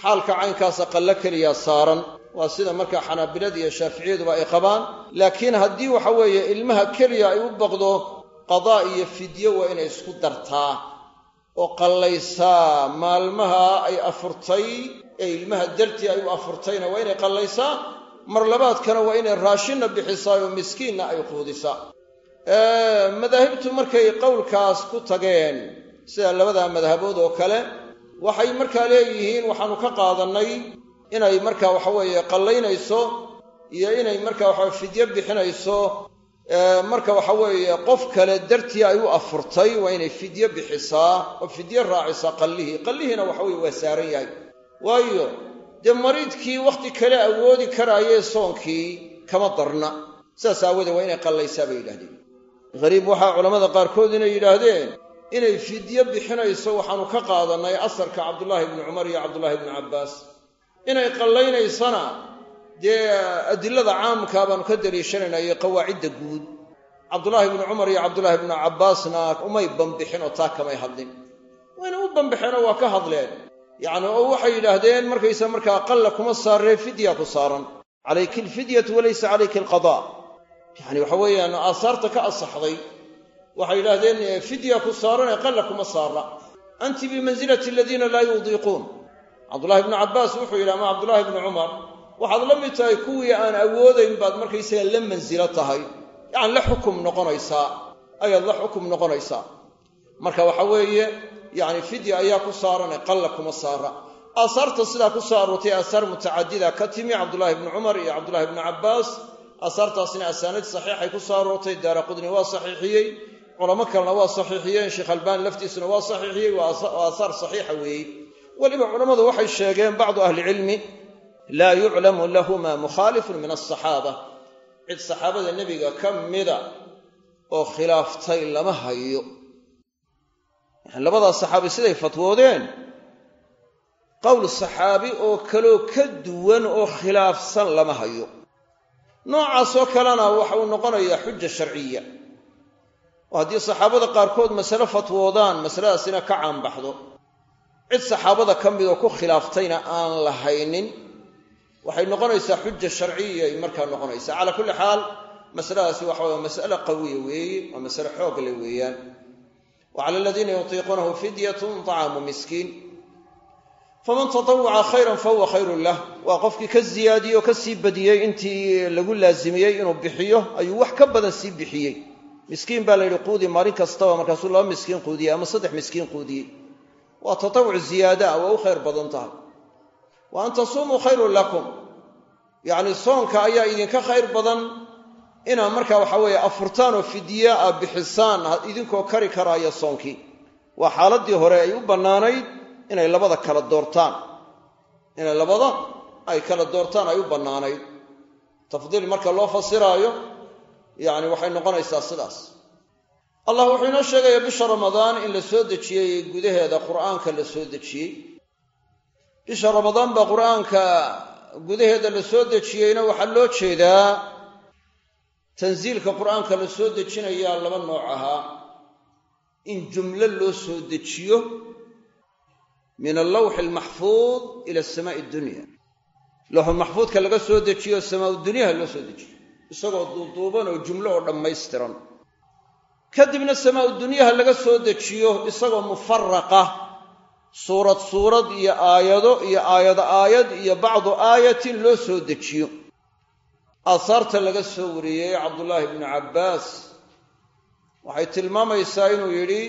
xaalka caynkaasa qallo keliya saaran. Waa sida markaa xanaabilada iyo shaaficiyaduba ay qabaan. Laakiin haddii waxa weeye ilmaha keliya ay u baqdo qadaa iyo fidyo waa inay isku dartaa. Oo qallaysaa maalmaha ay afurtay ee ilmaha dartii ay u afurtayna waa inay qallaysaa. Mar labaadkana waa inay raashinna bixisaa oo miskiinna ay quudisaa. Madaahibtu markay qowlkaas ku tageen sida labada madhabood oo kale waxay markaa leeyihiin waxaanu ka qaadannay inay marka waxaweeye qallaynayso iyo inay marka waxa fidyo bixinayso. Marka waxa weeye qof kale dartii ay u afurtay waa inay fidyo bixisaa oo fidyo raacisaa qallihii. Qallihiina waxaweye waa saaran yahay. Waayo dee mariidkii wakhti kale awoodi karaayee soonkii kama darna. Sidaas aawoodee waa inay qallaysaa bay yidhahdeen hariib waxaa culammada qaarkood inay yidhaahdeen inay fidyo bixinayso waxaanu ka qaadannay asarka cabdullaahi ibnu cumar iyo cabdullaahi ibnu cabbaas. Inay qallaynaysana dee adilada caamkaa baanu ka daliishanaynaa iyo qawaacidda guud. Cabdullaahi ibnu cumar iyo cabdullaahi ibnu cabbaasna umay bambixin oo taa kamay hadlin wayna u bambixeenoo waa ka hadleen. Yacni oo waxay yidhaahdeen markaysa markaa qalla kuma saarree fidya ku saaran. Calayki alfidyatu walaysa calayki alqadaa. Yacni waxa weeyaan aasaarta ka asaxday waxay yidhaahdeen fidya ku saaran ee qalla kuma saara anti bimansilati aladiina laa yudiiquun cabdullahi ibnu cabbaas wuxuu yidhi ama cabdullaahi ibnu cumar waxaad la mid tahay kuwii aan awoodayn baad markaysaga la mansilo tahay. Yacni la xukum noqonaysaa ayaad la xukum noqonaysaa. Marka waxa weeye yacni fidya ayaa ku saarane qalla kuma saara aasaarta sidaa ku soo aroortay aasaar mutacadida ka timi cabdullaahi ibnu cumar iyo cabdullahi ibnu cabbaas aasaartaasina asaanid saxiixay ku soo aroortay daara qudni waa saxiixiyey culamo kalena waa saxiixiyeen sheekh albani laftiisuna waa saxiixiyey waa aasaar saxiixa weeye. Weliba culammadu waxay sheegeen bacdu ahlicilmi laa yuclamu lahuma mukhaalifun min asaxaaba cid saxaabada nebiga ka mida oo khilaaftay lama hayo. Yani labadaas saxaabi siday fatwoodeen. Qowl saxaabi oo kaloo ka duwan oo khilaafsan lama hayo. Noocaasoo kalena waxa uu noqonayaa xuja sharciya oo haddii saxaabada qaarkood masale fatwoodaan masaladaasina ka caanbaxdo cid saxaabada ka mid oo ku khilaaftayna aan la haynin waxay noqonaysaa xuja sharciyay markaa noqonaysaa. Calaa kulli xaal masaladaasi waxa weye mas'ale qawiya weeye waa masale xoog le weeyaan. Wa cala aladiina yutiiquunahu fidyatun طacaamu miskiin. Faman tatawwaca khayran fahuwa khayrun lah. Waa qofkii ka ziyaadiyey oo ka sii badiyey intii lagu laasimiyey inuu bixiyo ayuu wax ka badan sii bixiyey miskiin baa la yidhi quudi maalin kastaba markaasuu laba miskiin quudiyey ama saddex miskiin quudiyey. Waa tatawuc ziyaada ah waa u khayr badan tahay. Wa an tasuumuu khayrun lakum. Yacni soonka ayaa idinka khayr badan inaa markaa waxa weeye afurtaan oo fidya a bixisaan idinkoo kari karaaya soonkii. Waa xaaladdii hore ay u bannaanayd inay labada kala doortaan. Inay labada ay kala doortaan ay u bannaanayd. Tafdiil marka loo fasiraayo yacni waxay noqonaysaa sidaas. Allah wuxuu inoo sheegayaa bisha ramadaan in la soo dejiyey gudaheeda qur'aanka la soo dejiyey. Bisha ramadaan baa qur'aanka gudaheeda la soo dejiyeyna waxaa loo jeedaa tansiilka qur'aanka la soo dejinayaa laba nooc ahaa. In jumlo loo soo dejiyo min allawxi almaxfuud ila asamaai addunya. Lawxul maxfuudka laga soo dejiyo samaa dunyaha loo soo dejiyo isagoo duuduuban oo jumlo oo dhammaystiran. Kadibna samaa dunyaha laga soo dejiyo isagoo mufaraqa suurad suurad iyo aayado iyo aayado aayad iyo bacdu aayatin loo soo dejiyo. Aahaarta laga soo wariyey cabdullaahi bnu cabbaas waxay tilmaamaysaa inuu yidhi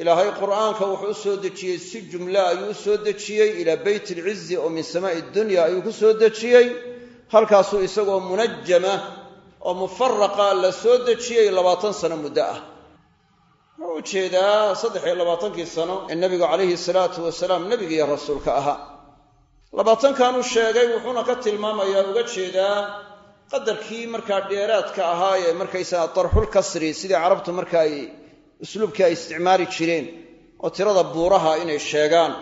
ilaahay qur'aanka wuxuu u soo dejiyey si jumla ayuu u soo dejiyey ilaa beyt alcizi oo min samaa'i dunya ayuu ku soo dejiyey halkaasuu isagoo munajama oo mufaraqa la soo dejiyey labaatan sano muddo ah. Wuxuu u jeedaa saddex iyo labaatankii sano ee nebigu calayhi salaatu wasalaam nebigiiyo rasuulka ahaa labaatankanuu sheegay wuxuuna ka tilmaamayaa uga jeedaa qadarkii markaa dheeraadka ahaa ee markaysaga darxul kasri sidii carabtu marka ay usluubkii ay isticmaali jireen oo tirada buuraha inay sheegaan.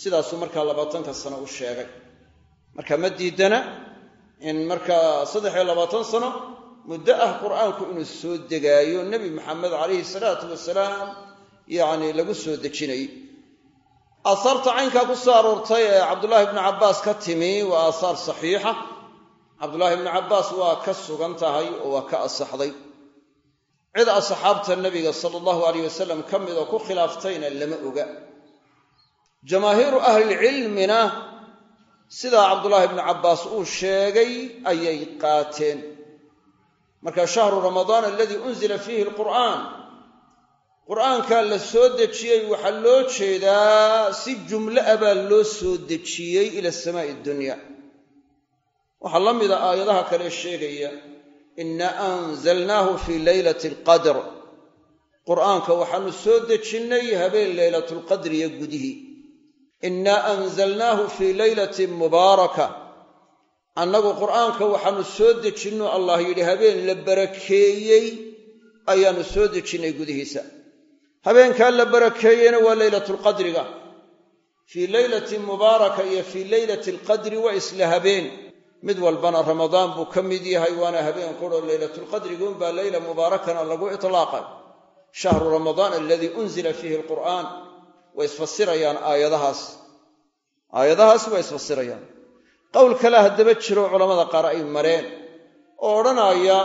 Sidaasuu markaa labaatanka sano u sheegay. Marka ma diidana in markaa saddex iyo labaatan sano muddo ah qur'aanku inuu soo degaayo nebi maxamed calayhi salaatu wasalaam yacni lagu soo dejinayey aahaarta caynkaa ku soo aroortay ee cabdullaahi bnu cabbaas ka timi waa aahaar saxiixa. Cabdullaahi bnu cabbaas waa ka sugan tahay oo waa ka asaxday. Cid asxaabta nebiga sala allahu alayh wasalam ka mid oo ku khilaaftayna lama oga. Jamaahiiru ahlilcilmina sidaa cabdullaahi bnu cabbaas uu sheegay ayay qaateen. Marka shahru ramadaan aladii unzila fiihi alqur'aan. Qur'aankaa la soo dejiyey waxaa loo jeedaa si jumlo ah baa loo soo dejiyey ila samaa'i dunya. Waxaa la mida aayadaha kale sheegaya inna anzalnaahu fii leylati alqadr qur'aanka waxaanu soo dejinnay habeen leylatulqadriyo gudihii innaa anzalnaahu fii leylatin mubaaraka. Annagu qur'aanka waxaanu soo dejinno allah yidhi habeen la barakeeyey ayaannu soo dejinnay gudihiisa. Habeenkaa la barakeeyeyna waa leylatulqadriga fii leylatin mubaaraka iyo fii leylati alqadri waa isla habeen. Mid walbana ramadaan buu ka mid yahay waana habeen quro leylatulqadriguunbaa leyla mubaarakana lagu itlaaqay. Shahru ramadaan aladii unzila fiihi alqur'aan way isfasirayaan aayadahaas. Aayadahaas way isfasirayaan. Qowl kale haddaba jiro culamada qaar ay mareen oo odhanaya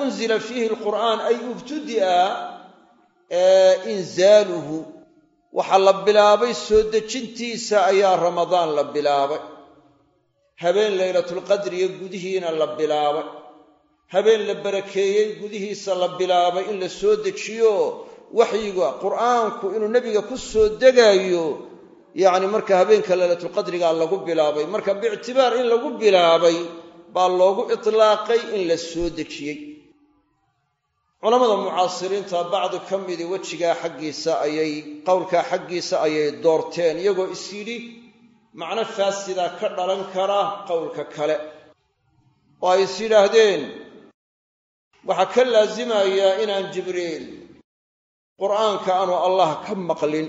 unzila fiihi alqur'aan ay ubtudi'a inzaaluhu. Waxaa la bilaabay soo dejintiisa ayaa ramadaan la bilaabay. Habeen leylatulqadriyo gudihiina la bilaabay. Habeen la barakeeyey gudihiisa la bilaabay. In la soo dejiyo waxyiga qur'aanku inuu nebiga ku soo degaayo yacni marka habeenka leylatulqadrigaa lagu bilaabay marka biictibaar in lagu bilaabay baa loogu itlaaqay in la soo dejiyey. Culamada mucaasiriinta bacdi ka midii wejigaa xaggiisa ayay qowlkaa xaggiisa ayay doorteen iyagoo is yidhi macno faasidaa ka dhalan kara qowlka kale. Oo ay is yidhaahdeen waxaa ka laasimayaa inaan jibriil qur'aanka aanu allah ka maqlin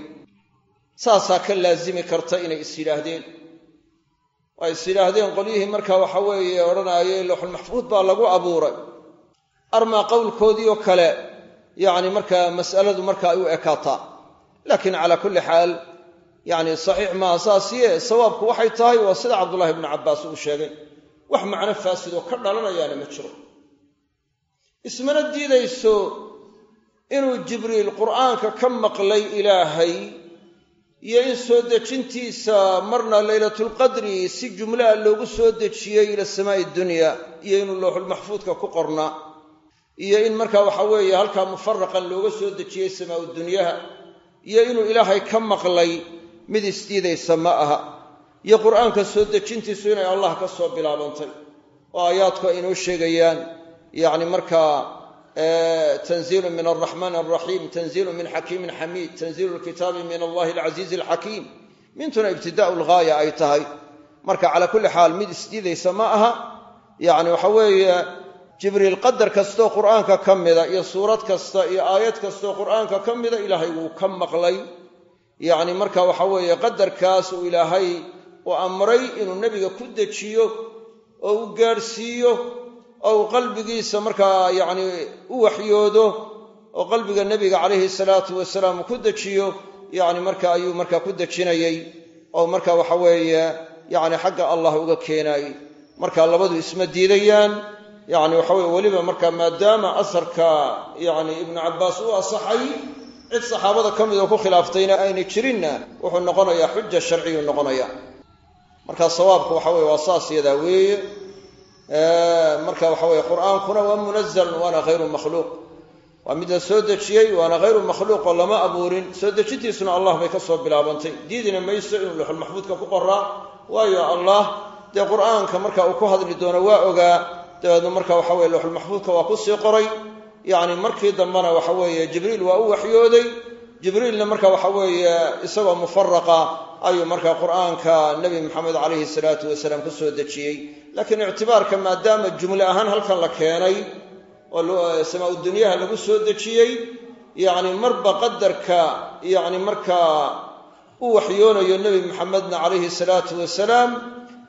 saasaa ka laasimi karta inay is yidhaahdeen. Ay is qolyihii marka waxa weeye odhanaayay lowxulmaxfuud baa lagu abuuray. Armaa qowlkoodii oo kale yacni markaa mas'aladu marka ay u ekaataa. Laakiin calaa kulli xaal yacni saxiix maaha saasiye sawaabku waxay tahay waa sida cabdullahi ibnu cabbaas uu sheegay. Wax macno faasidoo ka dhalanayaana ma jiro. Ismana diidayso inuu jibriil qur'aanka ka maqlay ilaahay iyo in soo dejintiisa marna laylatulqadri si jumlaha loogu soo dejiyey ila samaa'i dunya iyo inuu lowxulmaxfuudka ku qornaa iyo in marka waxa weeye halkaa mufaraqan looga soo dejiyey samaa'u dunyaha iyo inuu ilaahay ka maqlay mid isdiidaysa ma aha. Iyo qur'aanka soo dejintiisu inay allah ka soo bilaabantay oo aayaadku ay inoo sheegayaan. Yacni markaa tanziilu min alraxmaan alraxiim tanziilu min xakiimin xamiid tanziilu lkitaabi min allahi alcasiizi alxakiim mintuna ibtidaa'u lghaaya ay tahay marka calaa kulli xaal mid isdiidaysa ma aha yacni waxa weeye jibriil qadar kastoo qur'aanka ka mida iyo suurad kasta iyo aayad kastoo qur'aanka ka mida ilaahay wuu ka maqlay yacni marka waxa weeye qadarkaas uu ilaahay u amray inuu nebiga ku dejiyo oo u gaadhsiiyo oo qalbigiisa markaa yacni u waxyoodo oo qalbiga nebiga calayhi salaatu wasalaam ku dejiyo yacni marka ayuu markaa ku dejinayey oo marka waxa weeye yacni xagga allah uga keenaayey marka labadu isma diidayaan yacni waxa weye weliba marka maadaama asarka yacni ibnu cabbaas u asaxay cid saxaabada ka mid oo ku khilaaftayna aynay jirinna wuxuu noqonayaa xuja sharciyuu noqonaya. Marka sawaabku waxa weye waa saas yadaa weeye marka waxa weye qur'aankuna waa munazal waana hayru makhluuq. Waa mid la soo dejiyey waana hayru makhluuq oo lama abuurin. Soo dejintiisuna allah bay ka soo bilaabantay. Diidina mayso inuu luxulmaxfuudka ku qoraa. Waayo allah dee qur'aanka marka uu ku hadli doono waa ogaa. Dabeedna marka waxa weye luxulmaxfuudka waa ku sii qoray. Yacni markii dambena waxa weeye jibriil waa u waxyooday. Jibriilna marka waxa weeye isagoo mufaraqa ayuu marka qur'aanka nebi maxamed calayhi salaatu wasalaam ku soo dejiyey laakiin ictibaarka maadaama jumle ahaan halkan la keenay oo samaa dunyaha lagu soo dejiyey yacni marba qadarka yacni markaa u waxyoonayo nebi maxamedna calayhi salaatu wasalaam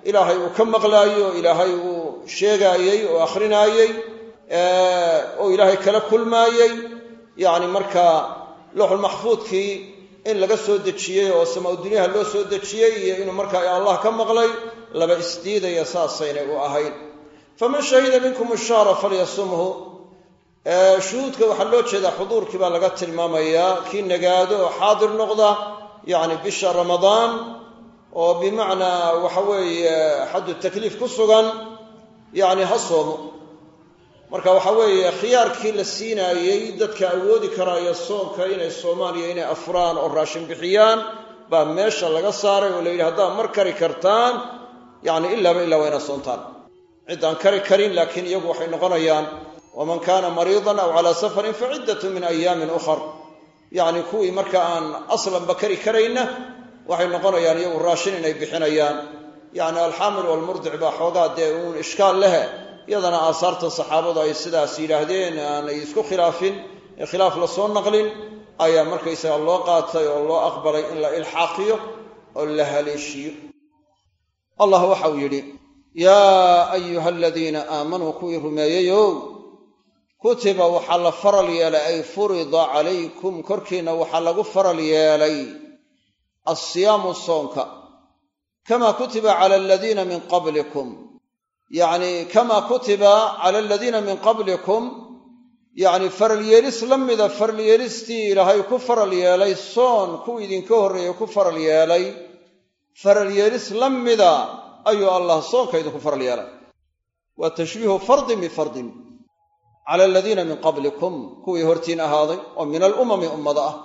ilaahay uu ka maqlaayo ilaahay uu sheegaayey oo akhrinaayey oo ilaahay kala kulmaayey yacni markaa lowxulmaxfuudkii in laga soo dejiyey oo samaa dunyaha loo soo dejiyey iyo inuu markaa allah ka maqlay laba isdiidaya saasaynay u ahayn. Faman shahida minkum ashahra falyasumhu. Shuhuudka waxaa loo jeedaa xuduurkii baa laga tilmaamayaa kii nagaado oo xaadir noqda yacni bisha ramadaan oo bimacnaa waxa weeye xaddu takliif ku sugan yacni ha soomo marka waxa weeye khiyaarkii la siinaayey dadka awoodi karaayo soonka inay soomaan iyo inay afuraan oo raashin bixiyaan baa meesha laga saaray oo la yidhi haddaad mar kari kartaan yacni ilaaba ilaa waa inaad soontaan ciddaan kari karin laakiin iyagu waxay noqonayaan waman kaana mariidan aw calaa safarin fa ciddatu min ayaamin ukhar. Yacni kuwii marka aan aslanba kari karayna waxay noqonayaan iyagu raashin inay bixinayaan. Yacni alxaamil walmurdic baa xoogaa dee uun ishkaal lehe iyadana aasaarta saxaabadu ay sidaas yidhaahdeen aanay isku khilaafin ee khilaaf la soo naqlin ayaa markaysaga loo qaatay oo loo aqbalay in la ilxaaqiyo oo la haleeshiyo. Allah waxa uu yidhi yaa ayuha aladiina aamanuu kuwii rumeeyeyow kutiba waxaa la faral yeelay ay furida calaykum korkiinna waxaa lagu faral yeelay alsiyaamu soonka kamaa kutiba cala aladiina min qablikum yacni kamaa kutiba cala aladiina min qablikum yacni faral yeelis la mida faral yeelistii ilaahay ku faral yeelay soon kuwii idinka horreeyey ku faral yeelay faral yeelis la mida ayuu allah soonka idinku faral yeelay waa tashbiihu fardin bifardin cala aladiina min qablikum kuwii hortiin ahaaday oo min alumami ummada ah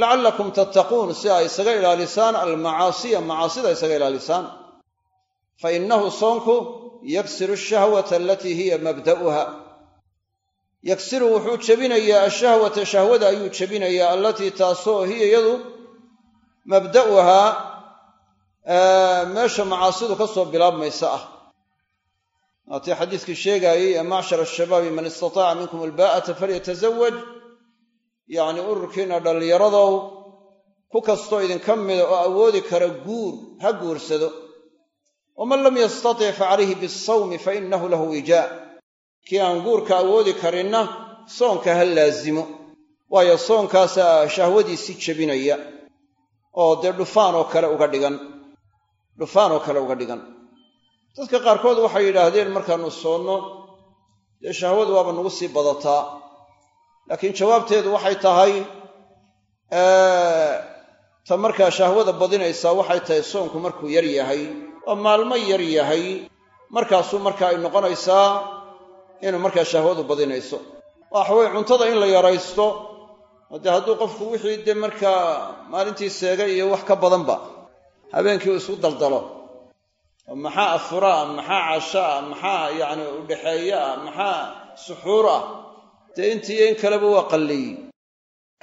lacallakum tattaquun si ay isaga ilaalisaan almacaasiya isaga ilaalisaan yaksiru ashahwata alatii hiya mabda'uha. Yaksiru wuxuu jebinayaa ashahwata shahwada ayuu jebinayaa allatii taasoo hiya iyadu mabda'uhaa meesha macaasidu ka soo bilaabmaysa ah. Waatii xadiiskii sheegaayey ee macshar ashabaabi man istataaca minkum albaa'ata falyatazawaj yacni ururkiina dhallinyaradow ku kastoo idinka mida oo awoodi kara guur ha guursado waman lam yastatic fa calayhi bisawmi fa innahu lahu wijaa kii aan guurka awoodi karinna soonka ha laasimo waayo soonkaasaa shahwadiisi jebinaya oo dee dhufaan oo kale uga dhigan dhufaan oo kale uga dhigan dadka qaarkood waxay yidhaahdeen markaannu soonno dee shahwadu waaba nagu sii badataa laakiin jawaabteedu waxay tahay ta markaa shahwada badinaysaa waxay tahay soonku markuu yar yahay oo maalmo yar yahay markaasuu marka ay noqonaysaa inuu markaa shahwadu badinayso. Waxaweye cuntada in la yaraysto oo dee hadduu qofku wixii dee markaa maalintii seegay iyo wax ka badanba habeenkii uu isku daldalo oo maxaa afura maxaa casho ah maxaa yacni udhaxeeyo ah maxaa suxuur ah dee intii iyo in kaleba waa qalleeyey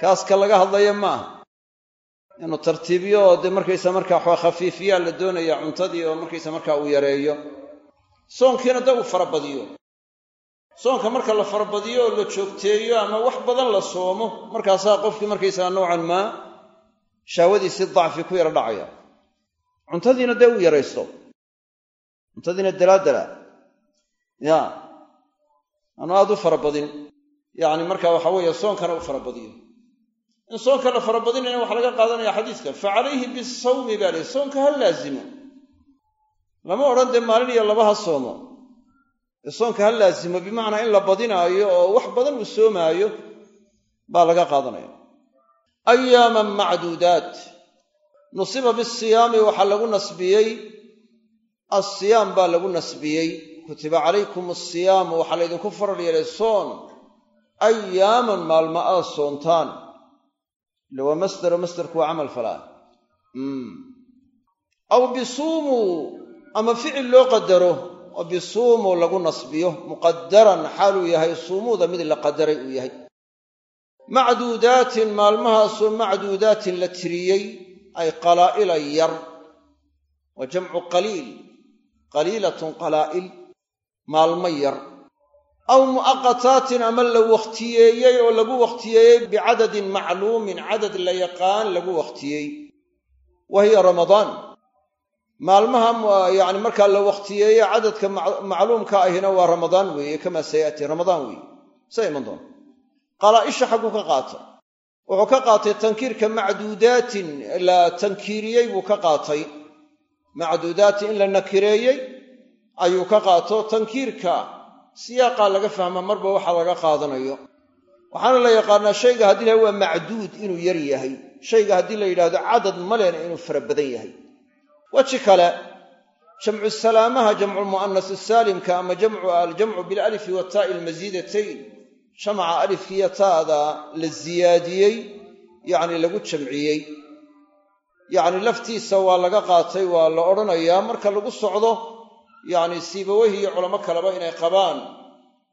kaaska laga hadlaya maaha inuu tartiibiyo oo dee markaysa markaa waxaa khafiifiyaa la doonaya cuntadii oo markaysa markaa uu yareeyo. Soonkiina da uu farabadiyo. Soonka marka la farabadiyo oo la joogteeyo ama wax badan la soomo markaasaa qofkii markaysaga noocan maa shahwadiisi dacfi ku yaro dhacaya. Cuntadiina dee uu yaraysto. Cuntadiina dalaadala. Ya aanu aad u farabadin. Yacni marka waxa weeye soonkana u farabadiyo in soonka la farabadinayna waxaa laga qaadanaya xadiiska fa calayhi bisawmi baa lihi soonka ha laasimo lama odhan dee maalin iyo laba ha soomo. Ee soonka ha laasimo bimacnaa in la badinaayo oo wax badan uu soomaayo baa laga qaadanaya. Ayaaman macduudaat. Nusiba bisiyaami waxaa lagu nasbiyey. Asiyaam baa lagu nasbiyey. Kutiba calaykum asiyaamu waxaa laydinku faral yeelay soon. Ayaaman maalma aad soontaan ile waa masdero masderku waa camal falaa aw bisuumuu ama ficil loo qadaro oo bisuumuu lagu nasbiyo muqadaran xaaluu yahay suumuuda mid la qadaray uu yahay. Macduudaatin maalmahaasoo macduudaatin la tiriyey ay qalaa'ila yar. Wa jamcu qaliil qaliilatun qalaa'il maalmo yar aw mu'aqataatin ama la wakhtiyeeyey oo lagu wakhtiyeeyey bicadadin macluumin cadad la yaqaan lagu wakhtiyey wa hiya ramadaan maalmaha yacni markaa la wakhtiyeeye cadadka macluumka ahina waa ramadaan weeye kamaa sayaati ramadaan weeye sa iman doona qalaa'isha xagguu ka qaatay wuxuu ka qaatay tankiirka macduudaatin la tankiiriyey buu ka qaatay macduudaatin in la nakireeyey ayuu ka qaato tankiirka siyaaqaa laga fahmaa marba waxa laga qaadanayo. Waxaana la yaqaanaa shayga haddii laha waa macduud inuu yar yahay. Shayga haddii la yidhahdo cadad malena inuu fara badan yahay. Weji kale jamcu salaamaha jamculmu'anas saalimka ama aljamcu bilalifi wataa'i almasiidatayn jamaca alifkiiyo taada la siyaadiyey yacni lagu jamciyey. Yacni laftiisa waa laga qaatay waa la odhanayaa. Marka lagu socdo yacni siibawehi iyo culamo kaleba inay qabaan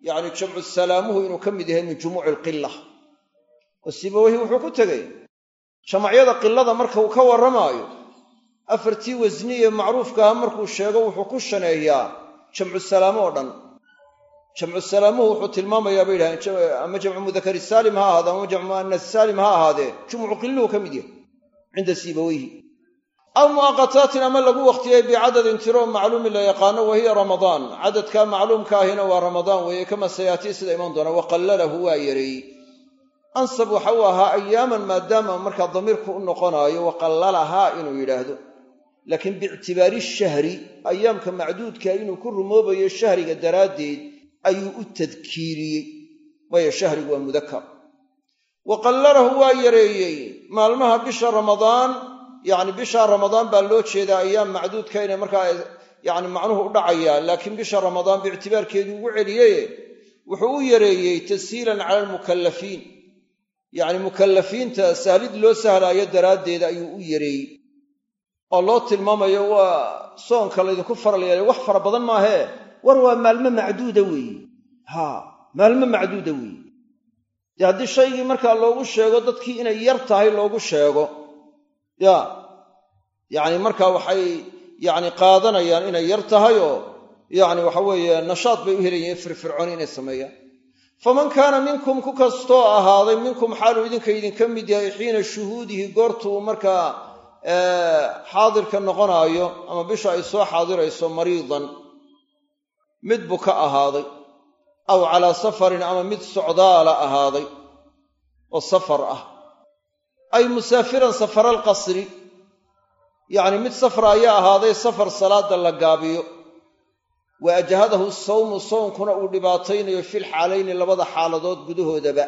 yacni jamcu salaamuhu inuu ka mid yahay min jumuuci alqila oo siibawehi wuxuu ku tegey jamacyada qilada marka uu ka warramaayo afartii wasniye macruufkaha markuu sheego wuxuu ku shaneeyaa jamcu salaamo oo dhan. Jamcu salaamuhu wuxuu tilmaamayaa bay yidhahdeen ama jamcu mudakari saalim ha ahaade ama jamcu mu'anas saalim ha ahaadee jumucu qilluhu ka mid yahay cinda siibaweyhi aw mu'aqataatin ama lagu wakhtiyey bicadadin tiro macluumin la yaqaano wa hiya ramadaan cadadka macluumka ahina waa ramadaan weeye kama sayaatii sida iman doona wa qallalahu waa yareeyey ansab waxa uu ahaa ayaaman maadaama markaa damiirku u noqonaayo wa qallalahaa inuu yidhaahdo. Laakiin biictibaari shahri ayaamka macduudka inuu ku rumoobayo shahriga daraaddeed ayuu u tadkiiriyey waayo shahrigu waa mudakar wa qallalahu waa yareeyey. Maalmaha bisha ramadaan yacni bisha ramadaan baa loo jeedaa ayaam macduudka inay markaa yacni macnuhu u dhacayaa laakiin bisha ramadaan biictibaarkeedu ugu celiyeye. Wuxuu u yareeyey tashiilan cala almukallafiin. Yacni mukallafiinta sahlid loo sahlaayo daraaddeed ayuu u yareeyey. Oo loo tilmaamayo waa soonka laydinku faral yeelay wax fara badan maahee war waa maalmo macduuda weeye haa maalmo macduuda weeye dee haddii shaygii markaa loogu sheego dadkii inay yar tahay loogu sheego. Ya yacni markaa waxay yacni qaadanayaan inay yar tahay oo yacni waxa weeye nashaad bay u helayeen firfircooni inay sameeyaan. Faman kaana minkum ku kastoo ahaaday minkum xaaluu idinka idinka mid yahay xiina shuhuudihi goortuu markaa xaadirka noqonaayo ama bisha ay soo xaadirayso mariidan mid buu ka ahaaday aw calaa safarin ama mid socdaala ahaaday oo safar ah. Ay musaafiran safara alqasri yacni mid safra ayaa ahaaday safar salaada la gaabiyo. Wa ajhadahu sawmu sawnkuna uu dhibaataynayo fil xaalayni labada xaaladood gudahoodaba.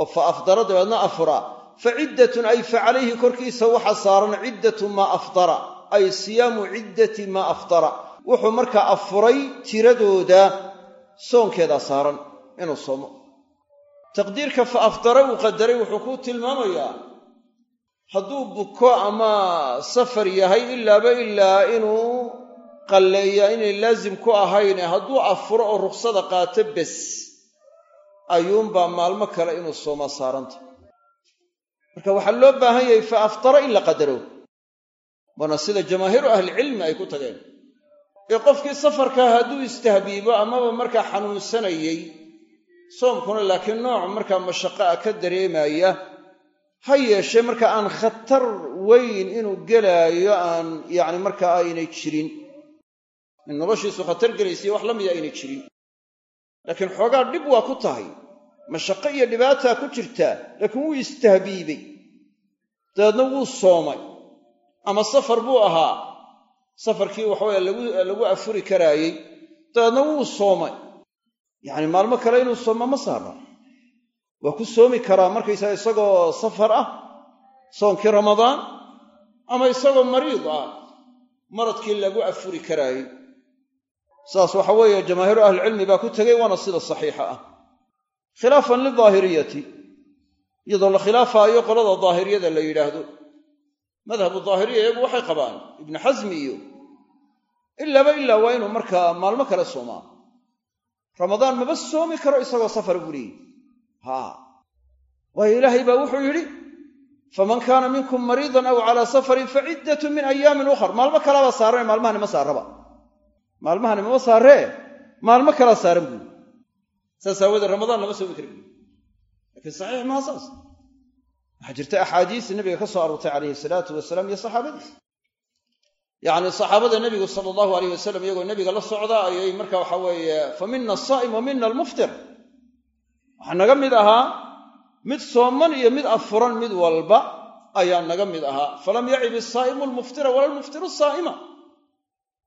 Oo fa afdara dabeedna afura fa ciddatun ay fa calayhi korkiisa waxa saaran ciddatu maa afdara ay siyaamu ciddati maa afdara. Wuxuu markaa afuray tiradooda soonkeedaa saaran inuu soomo. Taqdiirka fa afdara uu qadaray wuxuu ku tilmaamayaa hadduu buko ama safar yahay ilaaba ilaa inuu qalleeyaa inay laasim ku ahayne hadduu afuro oo ruksada qaato bes ayuunbaa maalmo kale inuu soomaa saaranta. Marka waxaa loo baahan yahay fa aftara in la qadaro waana sida jamaahiiru ahlicilmi ay ku tageen. Ee qofkii safarkaa hadduu istahbiibo amaba markaa xanuunsanayey soomkuna laakiin nooc markaa mashaqo ah ka dareemaya ha yeeshee marka aan khatar weyn inuu gelaayo aan yacni markaa aynay jirin. In noloshiisu khatar gelaysiyo wax la mida aynay jirin. Laakiin xoogaa dhib waa ku tahay. Mashaqo iyo dhibaataa ku jirtaa laakiin wuu istahbiibey dabeedna wuu soomay. Ama safar buu ahaa. Safarkii waxaweye lagu afuri karaayey. Dabeedna wuu soomay. Yacni maalmo kale inuu sooma ma saara waa ku soomi karaa markaysaga isagoo safar ah soonkii ramadaan ama isagoo mariid ah maradkii lagu afuri karaayey saas waxa weeye jamaahiiru ahlicilmi baa ku tegey waana sida saxiixa ah. Khilaafan lidaahiriyati iyadoo la khilaafaayo qolada daahiriyada la yidhaahdo. Madhabu daahiriya iyagu waxay qabaan ibnu xasmi iyo ilaaba ilaa waa inuu markaa maalmo kale soomaa. Ramadaan maba soomi karo isagoo safar buu waayo ilaahay baa wuxuu yidhi faman kaana minkum mariidan aw calaa safarin fa ciddatu min ayaamin ukhar. Maalmo kalabaa saaran maalmahani ma saaraba. Maalmahani mama saaree maalmo kalaa saaran buuri saas aawoodee ramadaan lama soomi buuri lakiin saxiix maha saas. Waxaa jirta axaadiis nabiga ka soo aroortay calayhi salaatu wasalaam iyo saxaabadiis. Yacni saxaabada nebigu sala allahu aleyh wasalam iyagoo nebiga la socda ayay marka waxa weeye fa mina asaa'im wa mina almuftir waxaa naga mid ahaa mid sooman iyo mid afuran mid walba ayaa naga mid ahaa. Falam yacib isaa'imu almuftira wala almuftiru saa'ima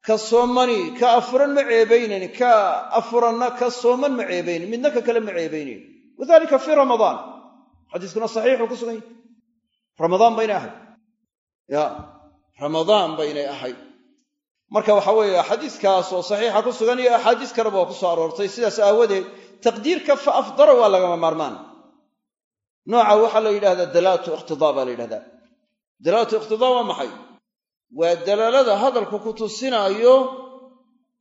ka soomani ka afuran ma ceebaynayn ka afuranna ka sooman ma ceebaynin midna ka kale ma ceebaynayn wadalika fii ramadaan xadiiskuna saxiixuu ku sugan ramadaan baynay ahayd. Ya ramadaan baynay ahayd. Marka waxa weeye xadiiskaas oo saxiixa ku sugan iyo axaadiis kaleba waa ku soo aroortay sidaas aawadeed taqdiirka fa afdara waa lagama maarmaan. Nooca waxaa la yidhahdaa dalaalatu iqtidaa baa la yidhahdaa dalaalatu iqtidaa waa maxay? Waa dalaalada hadalku ku tusinaayo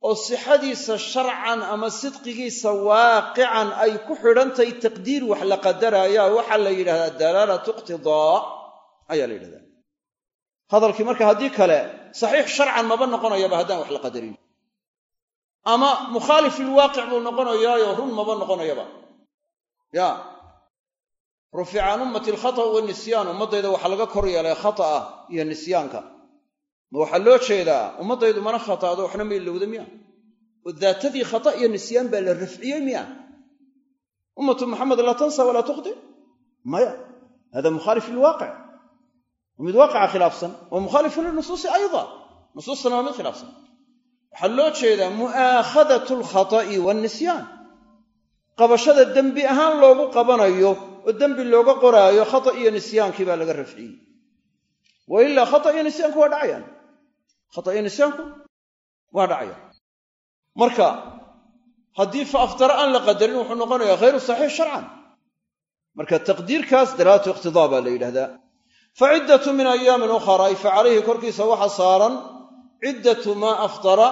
oo sixadiisa sharcan ama sidqigiisa waaqican ay ku xidhantahay taqdiir wax la qadaraayaa waxaa la yidhahdaa dalaalatu iqtidaa ayaa la yidhahdaa hadalkii marka haddii kale saxiix sharcan maba noqonayaba haddaan wax la qadarin ama mukhaalif ilwaaqic buu noqonayaayo run maba noqonayaba. Ya. Rufica can ummati alkhata'u wanisyan ummaddayda waxaa laga kor yeelay khata'a iyo nisyaanka. Ma waxaa loo jeedaa ummaddaydu mana khata'do waxna ma ilowda miya? Oo khata' iyo nisyaan baa la rafciyey miya? Ummatu maxamed laa tansa walaa tukhdi maya. Hada mukhaalif lilwaaqic waa mid waaqica khilaafsan wa mukhaalifun linusuusi ayda. Nusuustana waa mid khilaafsan waxaa loo jeedaa mu'aakhadatu alkhata'i waannisyaan qabashada dembi ahaan loogu qabanayo oo dembi looga qoraayo khata' iyo nisyaankii baa laga rafciyey. Wa ilaa khata' iyo nisyaanku waa dhacayaan. Khata' iyo nisyaanku waa dhacayaan. Marka haddii fa aftara aan la qadarin wuxuu noqonayaa khayru saxiix sharcan. Marka taqdiirkaas dalaatu iqtidaa baa la yidhahdaa fa ciddatu min ayaamin ukhar ay fa calayhi korkiisa waxa saaran ciddatu maa aftara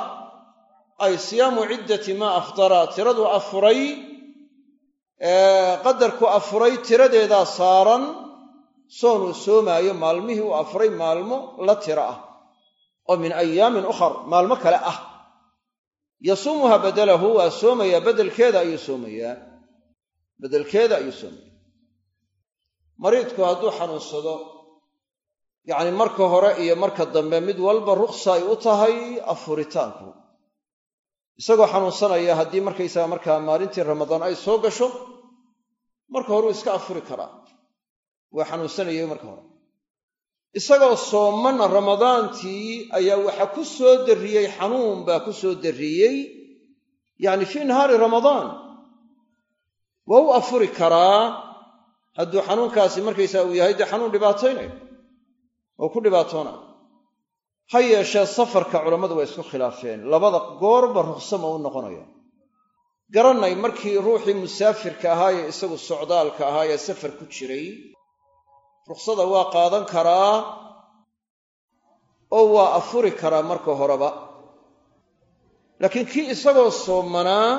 ay siyaamu ciddati maa aftara tiradu afuray qadarku afuray tiradeedaa saaran soonuu soomaayo maalmihii uu afuray maalmo la tiro ah oo min ayaamin ukhar maalmo kale ah. Yasuumuha badalahu waa soomayaa bedelkeeda ayuu soomayaa. Bedelkeeda ayuu soomayaa. Mariidku hadduu xanuunsado yacni marka hore iyo marka dambe mid walba ruksa ay u tahay afuritaanku isagoo xanuunsanaya haddii markaysaga markaa maalintii ramadaan ay soo gasho marka hore uu iska afuri karaa waa xanuunsanayay marka hore. Isagoo sooman ramadaantii ayaa waxa ku soo darriyey xanuun baa ku soo darriyey yacni fii nahaari ramadaan. Waa u afuri karaa hadduu xanuunkaasi markaysaa uu yahay dee xanuun dhibaataynayo oo ku dhibaatoona. Ha yeeshee safarka culammadu waa isku khilaafeen. Labada goorba ruksama u noqonaya garannay markii ruuxii musaafirka ahaa ee isagu socdaalka ahaa ee safar ku jiray ruksada waa qaadan karaa oo waa afuri karaa marka horeba. Laakiin kii isagoo soomanaa